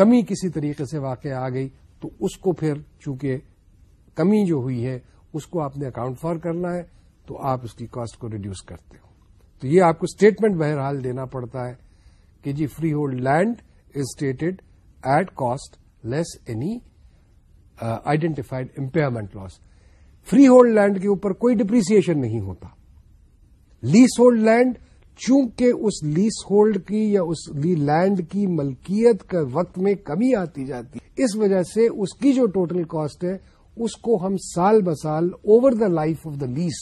Speaker 1: کمی کسی طریقے سے واقع آ گئی تو اس کو پھر چونکہ کمی جو ہوئی ہے اس کو آپ نے اکاؤنٹ فار کرنا ہے تو آپ اس کی کاسٹ کو ریڈیوس کرتے ہو تو یہ آپ کو اسٹیٹمنٹ بہرحال دینا پڑتا ہے کہ جی freehold land is stated at cost less any identified impairment loss freehold land کے اوپر کوئی ڈپریسن نہیں ہوتا لیس ہولڈ لینڈ چونکہ اس لیس ہولڈ کی یا اس لینڈ کی ملکیت کا وقت میں کمی آتی جاتی اس وجہ سے اس کی جو ٹوٹل کاسٹ ہے اس کو ہم سال ب سال over the life of the less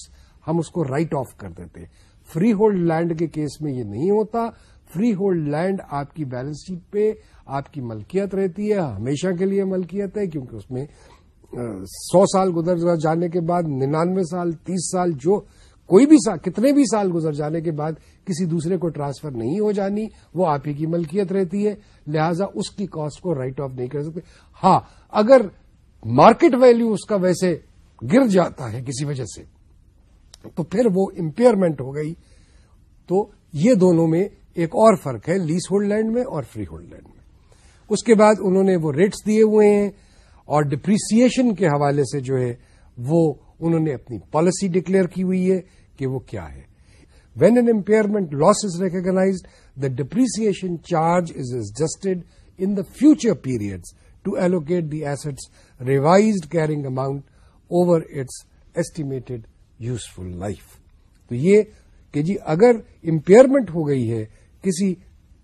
Speaker 1: ہم اس کو رائٹ آف کر دیتے فری ہولڈ لینڈ کے کیس میں یہ نہیں ہوتا فری ہولڈ لینڈ آپ کی بیلنس شیٹ پہ آپ کی ملکیت رہتی ہے ہمیشہ کے لیے ملکیت ہے کیونکہ اس میں سو سال گزر جانے کے بعد ننانوے سال تیس سال جو کوئی بھی سال کتنے بھی سال گزر جانے کے بعد کسی دوسرے کو ٹرانسفر نہیں ہو جانی وہ آپ ہی کی ملکیت رہتی ہے لہذا اس کی کاسٹ کو رائٹ آف نہیں کر سکتے ہاں اگر مارکیٹ ویلو اس کا ویسے گر جاتا ہے کسی وجہ سے تو پھر وہ امپیئرمنٹ ہو گئی تو یہ دونوں میں ایک اور فرق ہے لیس ہولڈ لینڈ میں اور فری ہولڈ لینڈ میں اس کے بعد انہوں نے وہ ریٹس دیے ہوئے ہیں اور ڈپریسن کے حوالے سے جو ہے وہ انہوں نے اپنی پالیسی ڈکلیئر کی ہوئی ہے کہ وہ کیا ہے when an impairment loss is recognised the depreciation charge is adjusted in the future periods to allocate the assets revised carrying amount over its estimated useful life تو یہ کہ جی اگر امپیئرمنٹ ہو گئی ہے کسی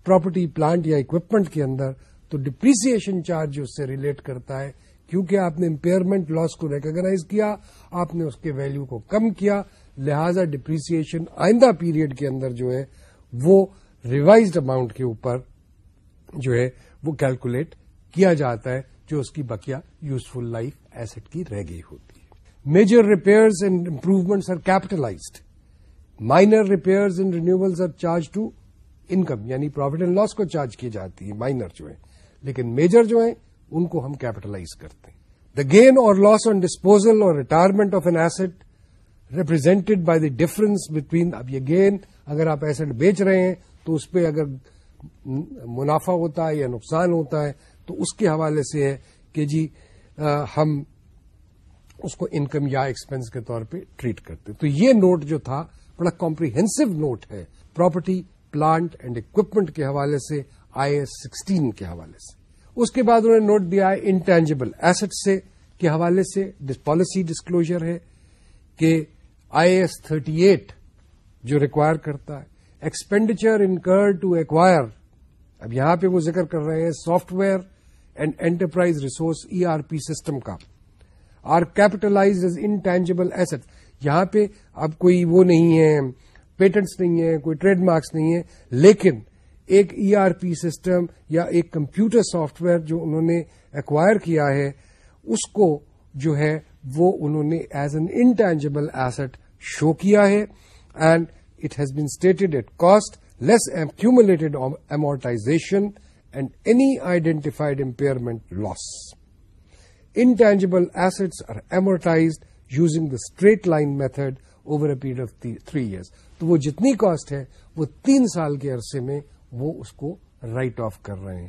Speaker 1: پراپرٹی پلانٹ یا اکوپمنٹ کے اندر تو ڈپریسیشن چارج اس سے ریلیٹ کرتا ہے کیونکہ آپ نے امپیئرمنٹ لاس کو ریکگنائز کیا آپ نے اس کے ویلو کو کم کیا لہذا ڈپریسیشن آئندہ پیریڈ کے اندر جو ہے وہ ریوائزڈ اماؤنٹ کے اوپر جو ہے وہ کیلکولیٹ کیا جاتا ہے جو اس کی بکیا یوزفل لائف ایسٹ کی رہ گئی ہوتی ہے major repairs and improvements are capitalised minor repairs and renewals are charge to income یعنی پروفٹ اینڈ لاس کو چارج کی جاتی ہے مائنر جو ہے لیکن میجر جو ہیں ان کو ہم کیپٹلائز کرتے ہیں the gain or loss on disposal or retirement of an asset represented by the difference between اب یہ گین اگر آپ ایسٹ بیچ رہے ہیں تو اس پہ اگر منافع ہوتا ہے یا نقصان ہوتا ہے تو اس کے حوالے سے ہے کہ جی ہم اس کو انکم یا ایکسپنس کے طور پہ ٹریٹ کرتے تو یہ نوٹ جو تھا بڑا کمپریہنسو نوٹ ہے پراپرٹی پلانٹ اینڈ اکوپمنٹ کے حوالے سے آئی ایس سکسٹین کے حوالے سے اس کے بعد انہوں نے نوٹ دیا ہے انٹینجیبل ایسٹ سے کے حوالے سے پالیسی ڈسکلوجر ہے کہ آئی ایس تھرٹی ایٹ جو ریکوائر کرتا ہے ایکسپینڈیچر انکر ٹو ایکوائر اب یہاں پہ وہ ذکر کر رہے ہیں software and enterprise resource E R P system کا are capitalised as intangible asset یہاں پہ اب کوئی وہ نہیں ہے پیٹنٹس نہیں ہے کوئی ٹریڈ مارکس نہیں ہے لیکن ایک ای آر پی سسٹم یا ایک کمپیوٹر سافٹ ویئر جو انہوں نے ایکوائر کیا ہے اس کو جو ہے وہ انہوں نے as an intangible asset show کیا ہے and it has been stated at cost less accumulated amortisation and any identified impairment loss intangible assets are amortised using the straight line method over a period of three year تو وہ جتنی cost ہے وہ تین سال کے عرصے میں وہ اس کو رائٹ آف کر رہے ہیں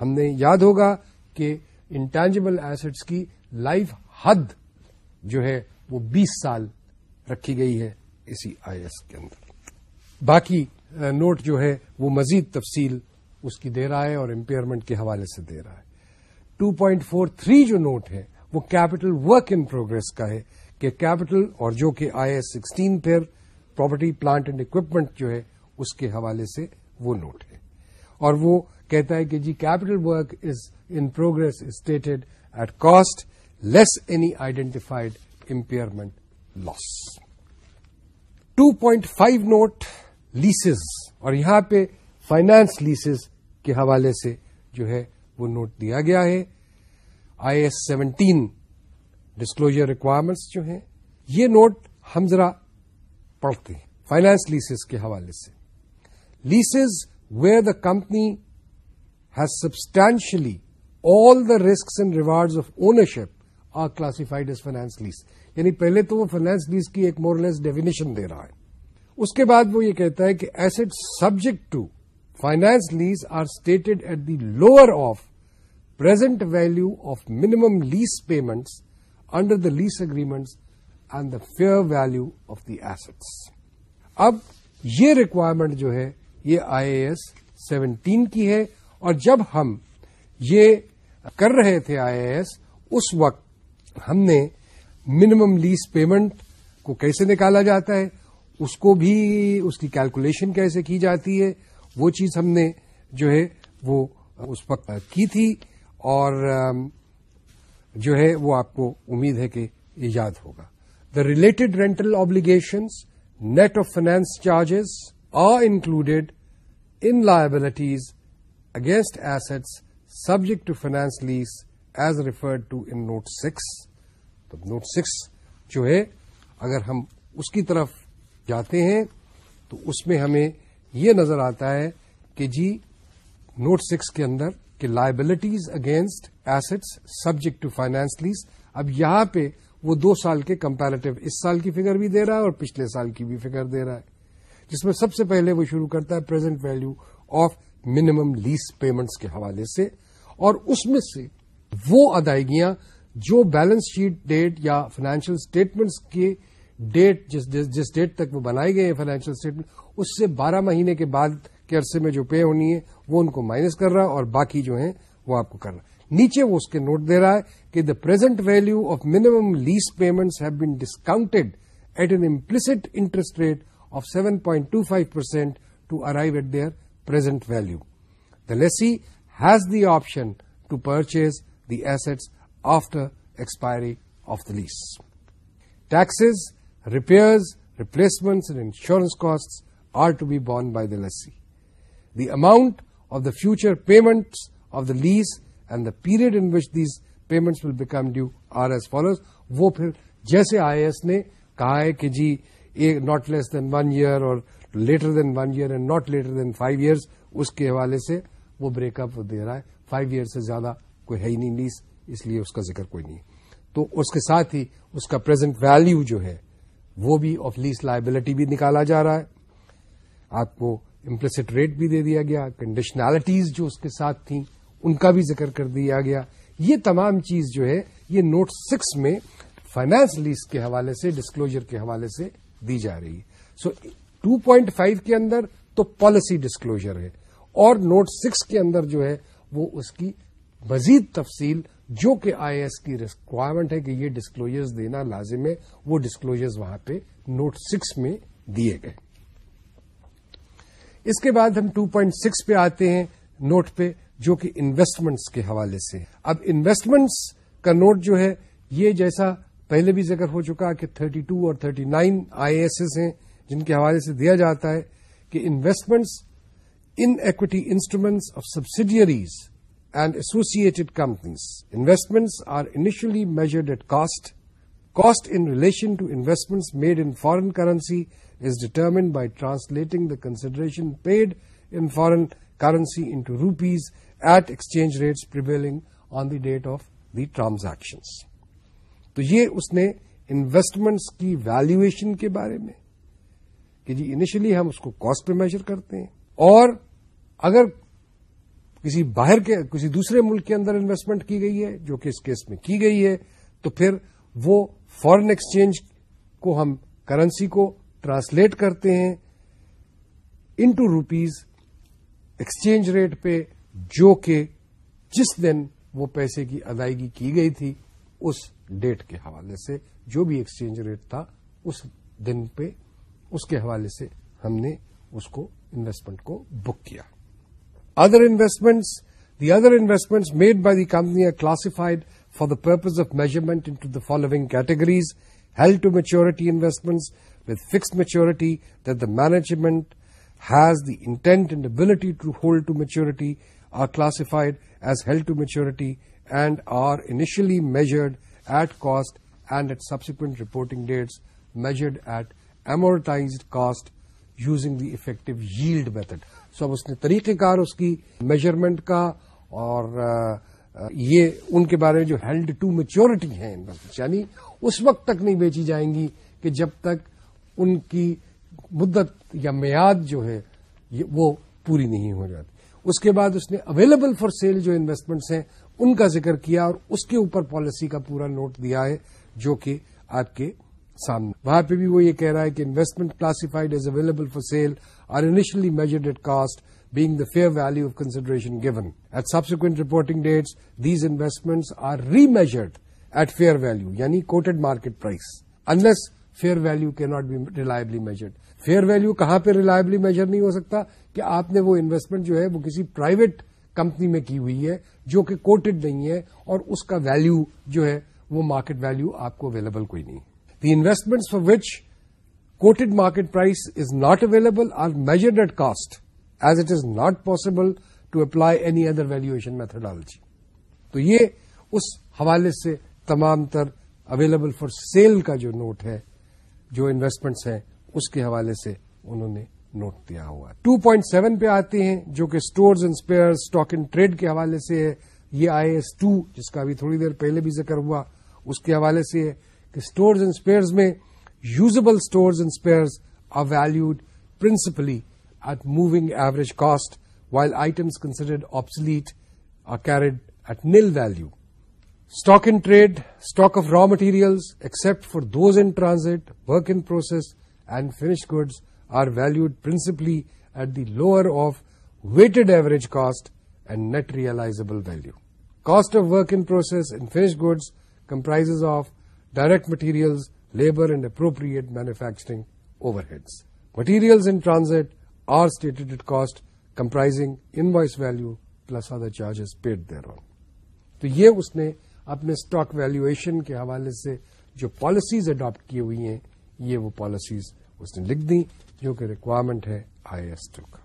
Speaker 1: ہم نے یاد ہوگا کہ انٹینجبل ایسٹس کی لائف حد جو ہے وہ بیس سال رکھی گئی ہے اسی آئی ایس کے اندر باقی نوٹ جو ہے وہ مزید تفصیل اس کی دے رہا ہے اور امپیئرمنٹ کے حوالے سے دے رہا ہے 2.43 جو نوٹ ہے وہ کیپٹل ورک ان پروگرس کا ہے کہ کیپٹل اور جو کہ آئی ایس سکسٹین پھر پراپرٹی پلانٹ اینڈ اکوپمنٹ جو ہے اس کے حوالے سے وہ نوٹ ہے اور وہ کہتا ہے کہ جی capital work is in progress stated at cost less any identified impairment loss 2.5 note leases اور یہاں پہ فائنانس لیسز کے حوالے سے جو ہے وہ نوٹ دیا گیا ہے I S seventeen disclosure requirements جو ہیں یہ نوٹ ہم ذرا پڑھتے ہیں فائنانس لیسز کے حوالے سے leases where the company has substantially all the risk and rewards of ownership are classified as finance lease یعنی پہلے تو وہ فائنانس لیز کی ایک مورلیس ڈیفینیشن دے رہا ہے اس کے بعد وہ یہ کہتا ہے کہ assets subject to finance lease are stated at the lower of present value of minimum lease payments under the lease agreements and the fair value of the assets اب یہ ریکوائرمنٹ جو ہے یہ آئی اے ایس سیونٹین کی ہے اور جب ہم یہ کر رہے تھے آئی اے ایس اس وقت ہم نے منیمم لیز پیمنٹ کو کیسے نکالا جاتا ہے اس کو بھی اس کی کیلکولیشن کیسے کی جاتی ہے وہ چیز ہم نے جو ہے وہ اس وقت کی تھی اور جو ہے وہ آپ کو امید ہے کہ یہ یاد ہوگا the related rental obligations net of finance charges are included in liabilities against assets subject to finance lease as referred to in note six تو نوٹ سکس جو ہے اگر ہم اس کی طرف جاتے ہیں تو اس میں ہمیں یہ نظر آتا ہے کہ جی نوٹ سکس کے اندر کہ liabilities against assets subject to finance lease اب یہاں پہ وہ دو سال کے کمپیرٹیو اس سال کی فگر بھی دے رہا ہے اور پچھلے سال کی بھی فگر دے رہا ہے جس میں سب سے پہلے وہ شروع کرتا ہے present value of minimum lease payments کے حوالے سے اور اس میں سے وہ ادائیگیاں جو بیلنس شیٹ ڈیٹ یا فائنینشیل اسٹیٹمنٹس کے ڈیٹ جس جس ڈیٹ تک وہ بنائے گئے ہیں فائنینشیل اسٹیٹمنٹ اس سے بارہ مہینے کے بعد کے عرصے میں جو پے ہونی ہے وہ ان کو مائنس کر رہا اور باقی جو ہیں وہ آپ کو کر رہا نیچے وہ اس کے نوٹ دے رہا ہے کہ the present value of minimum lease payment have been discounted at an implicit interest rate of seven point two five percent to arrive at their present value the lessee has the option to purchase the assets after expiry of the lease taxes repair replacements and insurance cost are to be borne by the lessee the amount of the future payment of the lease and the period in which these payments will become due are as follows وہ پھر جیسے I S نے کہا ہے کہ جی not less than one year or later than one year and not later than five years اس کے حوالے سے وہ بریک اپ دے رہا ہے فائیو ایئر سے زیادہ کوئی ہے ہی نہیں لیز اس لیے اس کا ذکر کوئی نہیں تو اس کے ساتھ ہی اس کا پرزنٹ ویلو جو ہے وہ بھی آف لیس لائبلٹی بھی نکالا جا رہا ہے آپ کو امپلسٹ ریٹ بھی دے دیا گیا کنڈیشنالٹیز جو اس کے ساتھ تھیں ان کا بھی ذکر کر دیا گیا یہ تمام چیز جو ہے یہ نوٹ سکس میں فائنانس لیز کے حوالے سے ڈسکلوجر کے حوالے سے دی جا رہی ہے سو ٹو پوائنٹ فائیو کے اندر تو پالیسی ڈسکلوجر ہے اور نوٹ سکس کے اندر جو ہے وہ اس کی مزید تفصیل جو کہ آئی ایس کی ریکوائرمنٹ ہے کہ یہ ڈسکلوجرز دینا لازم ہے وہ ڈسکلوجرز وہاں پہ نوٹ سکس میں دیے گئے اس کے بعد ہم ٹو پوائنٹ سکس پہ آتے ہیں نوٹ پہ جو کہ انویسٹمنٹس کے حوالے سے اب انویسٹمنٹس کا نوٹ جو ہے یہ جیسا پہلے بھی ذکر ہو چکا کہ تھرٹی ٹو اور تھرٹی نائن آئی ایس ہیں جن کے حوالے سے دیا جاتا ہے کہ investments in equity instruments of subsidiaries and associated companies investments are initially measured at cost cost in relation to investment made in foreign currency is determined by translating the consideration paid in foreign currency into rupees at exchange rate per date of the transaction تو یہ اس نے investments کی valuation کے بارے میں کہ جی initially ہم اس کو کاسٹ پہ میجر کرتے ہیں اور اگر کسی باہر کے کسی دوسرے ملک کے اندر انویسٹمنٹ کی گئی ہے جو کہ اس کیس میں کی گئی ہے تو پھر وہ فارن ایکسچینج کو ہم کرنسی کو ٹرانسلیٹ کرتے ہیں انٹو روپیز ایکسچینج ریٹ پہ جو کہ جس دن وہ پیسے کی ادائیگی کی گئی تھی اس ڈیٹ کے حوالے سے جو بھی ایکسچینج ریٹ تھا اس کے حوالے سے ہم نے اس کو انویسٹمنٹ کو بک کیا The other investments made by the company are classified for the purpose of measurement into the following categories: held to maturity investments with fixed maturity that the management has the intent and ability to hold to maturity are classified as held to maturity and are initially measured at cost and at subsequent reporting dates measured at amortized cost using the effective yield method. سب اس نے طریقہ کار اس کی measurement کا اور یہ ان کے بارے میں جو ہیلڈ ٹو میچورٹی ہیں یعنی اس وقت تک نہیں بیچی جائیں گی کہ جب تک ان کی مدت یا میاد جو ہے وہ پوری نہیں ہو جاتی اس کے بعد اس نے اویلیبل فار سیل جو انویسٹمنٹس ہیں ان کا ذکر کیا اور اس کے اوپر پالیسی کا پورا نوٹ دیا ہے جو کہ آپ کے سامنے وہاں پہ بھی وہ یہ کہہ رہا ہے کہ investment classified as available for sale are initially measured at cost being the fair value of consideration given at subsequent reporting dates these investment are remeasured at fair value یعنی quoted market price unless fair value can not be reliably measured fair value کہاں پہ reliably major نہیں ہو سکتا کہ آپ نے وہ investment جو ہے وہ کسی پرائیویٹ کمپنی میں کی ہوئی ہے جو کہ کوٹڈ نہیں ہے اور اس کا ویلو جو ہے وہ مارکیٹ ویلو آپ کو اویلیبل کوئی نہیں the investment for which quoted market price is not available are measured cost as it is not possible to apply any other valuation methodology تو یہ اس حوالے سے تمام تر اویلیبل فار سیل کا جو نوٹ ہے جو انویسٹمنٹس ہیں اس کے حوالے سے انہوں نے نوٹ دیا ہوا ٹو پوائنٹ سیون پہ آتے ہیں جو کہ stores and spare stock and trade کے حوالے سے ہے یہ آئی ایس ٹو جس کا ابھی تھوڑی دیر پہلے بھی ذکر ہوا اس کے حوالے سے ہے کہ اسٹورز اینڈ اسپیئرز میں usable stores and spares are valued principally at moving average cost while items considered obsolete at nil value stock in trade stock of raw materials except for those in transit work in process and finish goods are valued principally at the lower of weighted average cost and net realisable value cost of work in process in finish goods comprise of direct materials labour and appropriate manufacturing over overhead materials in transit are stated at cost comprising invoice value plus other charges paid thereon تو یہ اس نے اپنے stock valuation کے حوالے سے جو policies adapt کی ہوئی ہیں یہ وہ پالیسیز اس نے لکھ دی جو کہ ریکوائرمنٹ ہے آئی ایس ٹو کا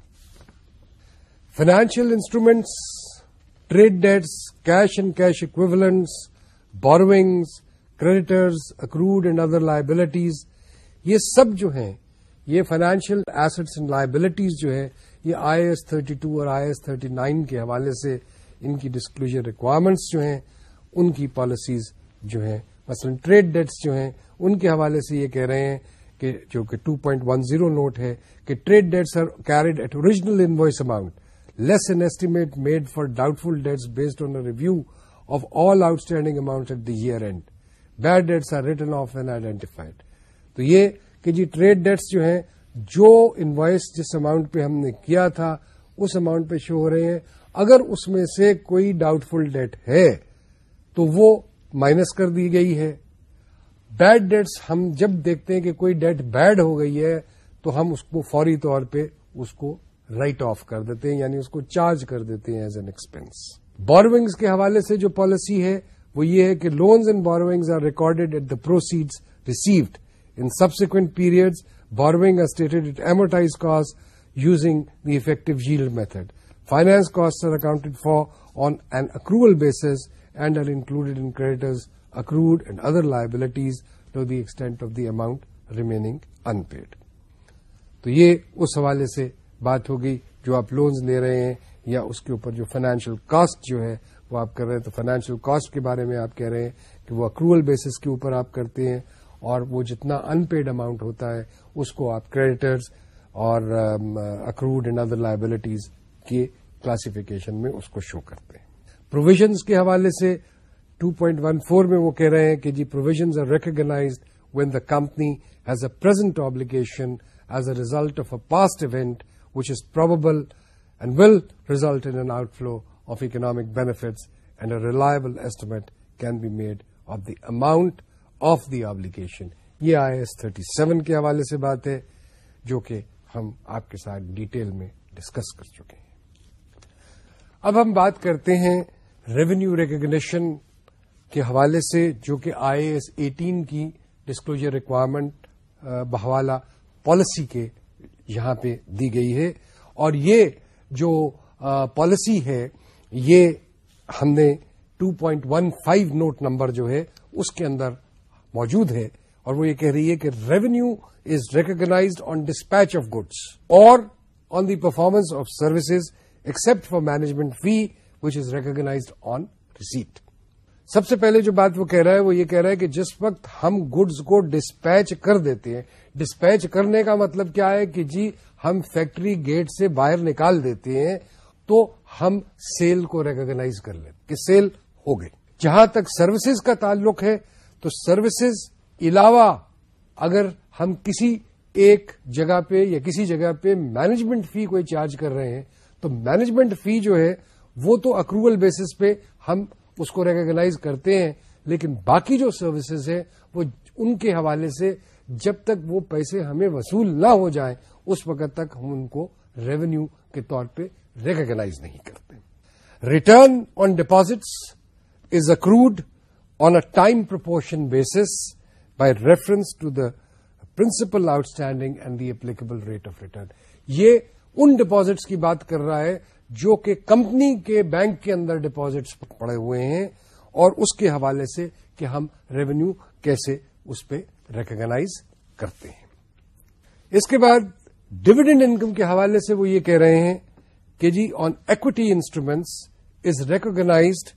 Speaker 1: financial instruments trade debts cash and cash equivalents borrowings creditors accrued and other liabilities یہ سب جو ہیں یہ فائنانشیل ایسٹس اینڈ لائبلٹیز جو ہے یہ آئی ایس تھرٹی ٹو اور آئی ایس تھرٹی نائن کے حوالے سے ان کی ڈسکلوجر ریکوائرمنٹس جو ہیں ان کی پالیسیز جو ہیں مثلا ٹریڈ ڈیٹس جو ہیں ان کے حوالے سے یہ کہہ رہے ہیں کہ جو کہ two point one zero note ہے کہ trade debts are carried at original invoice amount less an estimate made for doubtful debts based on review of all outstanding amount at year end bad debts are written off an identified تو یہ کہ جی trade debts جو ہیں جو invoice جس amount پہ ہم نے کیا تھا اس اماؤنٹ پہ شو ہو رہے ہیں اگر اس میں سے کوئی ڈاؤٹ فل ڈیٹ ہے تو وہ مائنس کر دی گئی ہے بیڈ ڈیٹس ہم جب دیکھتے ہیں کہ کوئی ڈیٹ بیڈ ہو گئی ہے تو ہم اس کو فوری طور پہ اس کو رائٹ آف کر دیتے ہیں یعنی اس کو چارج کر دیتے ہیں ایز این ایکسپینس بورونگس کے حوالے سے جو پالیسی ہے وہ یہ ہے کہ loans and borrowings are recorded at the proceeds received in subsequent periods borrowing are stated at amortise cost using the effective jail method finance cost are accounted for on an accrual basis and are included انڈیٹرز accrued and other liabilities to the extent of the amount remaining unpaid تو یہ اس حوالے سے بات ہوگی جو آپ loans لے رہے ہیں یا اس کے اوپر جو فائنینشیل کاسٹ جو ہے آپ کر رہے ہیں تو فائنینشیل کاسٹ کے بارے میں آپ کہہ رہے ہیں کہ وہ اکروول بیسس کے اوپر آپ کرتے ہیں اور وہ جتنا ان پیڈ اماؤنٹ ہوتا ہے اس کو آپ کریڈیٹرز اور اکروڈ اینڈ ادر لائبلٹیز کے کلاسفیکیشن میں اس کو شو کرتے ہیں پروویژنس کے حوالے سے 2.14 میں وہ کہہ رہے ہیں کہ جی provisions are recognised when the company has a present obligation as a result of a past event which is probable and will result in outflow of economic benefits and a reliable estimate can be made of the amount of the obligation یہ آئی S thirty seven کے حوالے سے بات ہے جو کہ ہم آپ کے ساتھ ڈیٹیل میں ڈسکس کر چکے ہیں اب ہم بات کرتے ہیں ریونیو ریکگنیشن کے حوالے سے جو کہ آئی ایس ایٹین کی ڈسکلوجر ریکوائرمنٹ بہوالا پالیسی کے یہاں پہ دی گئی ہے اور یہ جو پالیسی ہے یہ ہم نے 2.15 نوٹ نمبر جو ہے اس کے اندر موجود ہے اور وہ یہ کہہ رہی ہے کہ revenue is recognised on dispatch of goods اور on the performance of services except for management fee which is recognise on reset سب سے پہلے جو بات وہ کہہ رہا ہے وہ یہ کہہ رہا ہے کہ جس وقت ہم گڈز کو ڈسپیچ کر دیتے ہیں ڈسپیچ کرنے کا مطلب کیا ہے کہ جی ہم فیکٹری گیٹ سے باہر نکال دیتے ہیں تو ہم سیل کو ریکگناز کر لیں کہ سیل ہو گئی جہاں تک سروسز کا تعلق ہے تو سروسز علاوہ اگر ہم کسی ایک جگہ پہ یا کسی جگہ پہ مینجمنٹ فی کوئی چارج کر رہے ہیں تو مینجمنٹ فی جو ہے وہ تو اکروول بیسس پہ ہم اس کو ریکگناز کرتے ہیں لیکن باقی جو سروسز ہیں وہ ان کے حوالے سے جب تک وہ پیسے ہمیں وصول نہ ہو جائیں اس وقت تک ہم ان کو ریونیو کے طور پہ ریکگناز نہیں کرتے return on deposits is accrued on a time proportion basis by reference to the principal outstanding and the applicable rate of return یہ ان ڈپازٹس کی بات کر رہا ہے جو کہ کمپنی کے بینک کے اندر ڈپازٹس پڑے ہوئے ہیں اور اس کے حوالے سے کہ ہم ریونیو کیسے اس پہ ریکگناز کرتے ہیں اس کے بعد ڈویڈنڈ انکم کے حوالے سے وہ یہ کہہ رہے ہیں کہ جی on equity instruments is recognised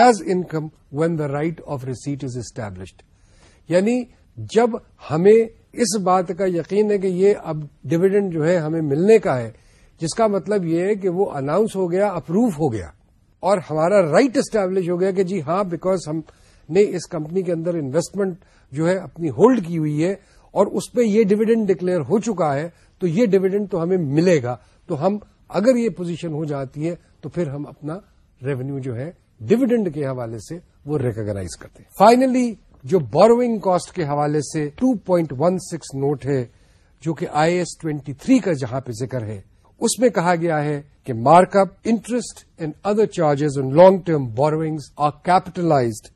Speaker 1: as income when the right of receipt is established یعنی جب ہمیں اس بات کا یقین ہے کہ یہ اب ڈویڈنڈ جو ہے ہمیں ملنے کا ہے جس کا مطلب یہ ہے کہ وہ اناؤنس ہو گیا اپروو ہو گیا اور ہمارا رائٹ اسٹیبلش ہو گیا کہ جی ہاں بیکاز ہم نے اس کمپنی کے اندر انویسٹمنٹ جو ہے اپنی ہولڈ کی ہوئی ہے اور اس پہ یہ ڈویڈنڈ ڈکلیئر ہو چکا ہے تو یہ ڈویڈنڈ تو ہمیں ملے گا تو ہم اگر یہ پوزیشن ہو جاتی ہے تو پھر ہم اپنا ریونیو جو ہے ڈویڈنڈ کے حوالے سے وہ ریکگناز کرتے ہیں فائنلی جو بوروئنگ کاسٹ کے حوالے سے 2.16 نوٹ ہے جو کہ آئی ایس ٹوینٹی تھری کا جہاں پہ ذکر ہے اس میں کہا گیا ہے کہ mark up interest and other charges on long term borrowing are capitalised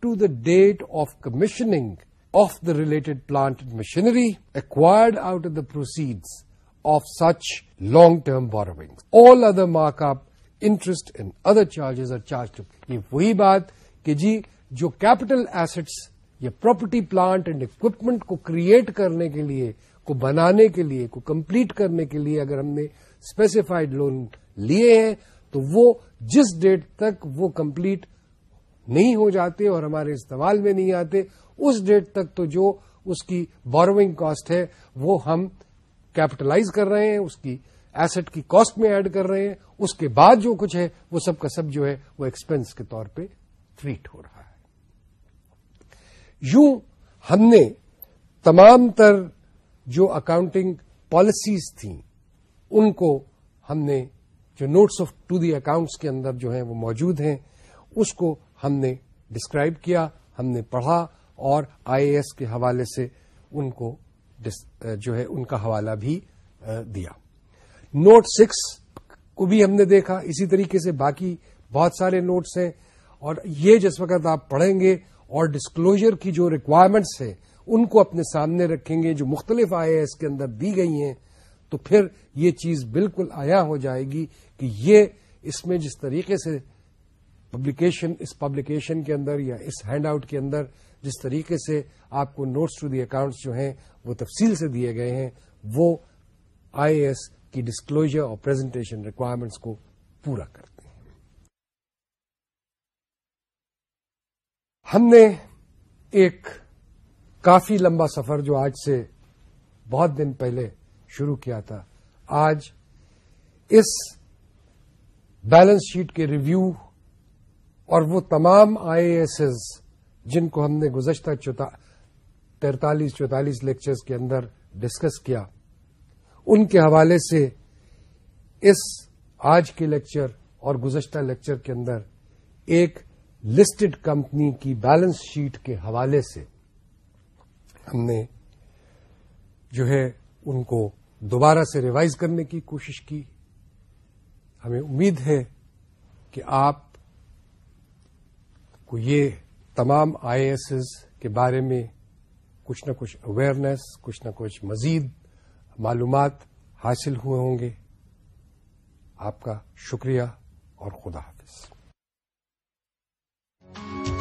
Speaker 1: to the date of commissioning of the related plant machinery acquired out of the proceed of such long term borrow mark up interest in other charges are charge وہی بات کہ جی جو capital assets یا property plant and equipment کو create کرنے کے لئے کو بنانے کے لئے کو کمپلیٹ کرنے کے لئے اگر ہم نے اسپیسیفائڈ لون لیے ہیں تو وہ جس ڈیٹ تک وہ کمپلیٹ نہیں ہو جاتے اور ہمارے استعمال میں نہیں آتے اس ڈیٹ تک تو جو اس کی بوروئنگ کاسٹ ہے وہ ہم کیپٹلائز کر رہے ہیں اس کی ایسٹ کی کاسٹ میں ایڈ کر رہے ہیں اس کے بعد جو کچھ ہے وہ سب کا سب جو ہے وہ ایکسپینس کے طور پہ ٹریٹ ہو رہا ہے یوں ہم نے تمام تر جو اکاؤنٹنگ پالیسیز تھیں ان کو ہم نے جو notes of to the accounts کے اندر جو ہیں وہ موجود ہیں اس کو ہم نے ڈسکرائب کیا ہم نے پڑھا اور آئی اے کے حوالے سے ان کو جو ہے ان کا حوالہ بھی دیا نوٹ سکس کو بھی ہم نے دیکھا اسی طریقے سے باقی بہت سارے نوٹس ہیں اور یہ جس وقت آپ پڑھیں گے اور ڈسکلوجر کی جو ریکوائرمنٹس ہیں ان کو اپنے سامنے رکھیں گے جو مختلف آئی ایس کے اندر دی گئی ہیں تو پھر یہ چیز بالکل آیا ہو جائے گی کہ یہ اس میں جس طریقے سے پبلیکیشن اس پبلیکیشن کے اندر یا اس ہینڈ آؤٹ کے اندر جس طریقے سے آپ کو نوٹس ٹو دی اکاؤنٹس جو ہیں وہ تفصیل سے دیے گئے ہیں وہ آئی اے کی ڈسکلوجر اور پریزنٹیشن ریکوائرمنٹس کو پورا کرتے ہیں ہم نے ایک کافی لمبا سفر جو آج سے بہت دن پہلے شروع کیا تھا آج اس بیلنس شیٹ کے ریویو اور وہ تمام آئی اے جن کو ہم نے گزشتہ ترتالیس چوتالیس لیکچرز کے اندر ڈسکس کیا ان کے حوالے سے اس آج کے لیکچر اور گزشتہ لیکچر کے اندر ایک لسٹڈ کمپنی کی بیلنس شیٹ کے حوالے سے ہم نے جو ہے ان کو دوبارہ سے ریوائز کرنے کی کوشش کی ہمیں امید ہے کہ آپ کو یہ تمام آئی ایس ایز کے بارے میں کچھ نہ کچھ اویئرنیس کچھ نہ کچھ مزید معلومات حاصل ہوئے ہوں گے آپ کا شکریہ اور خدا حافظ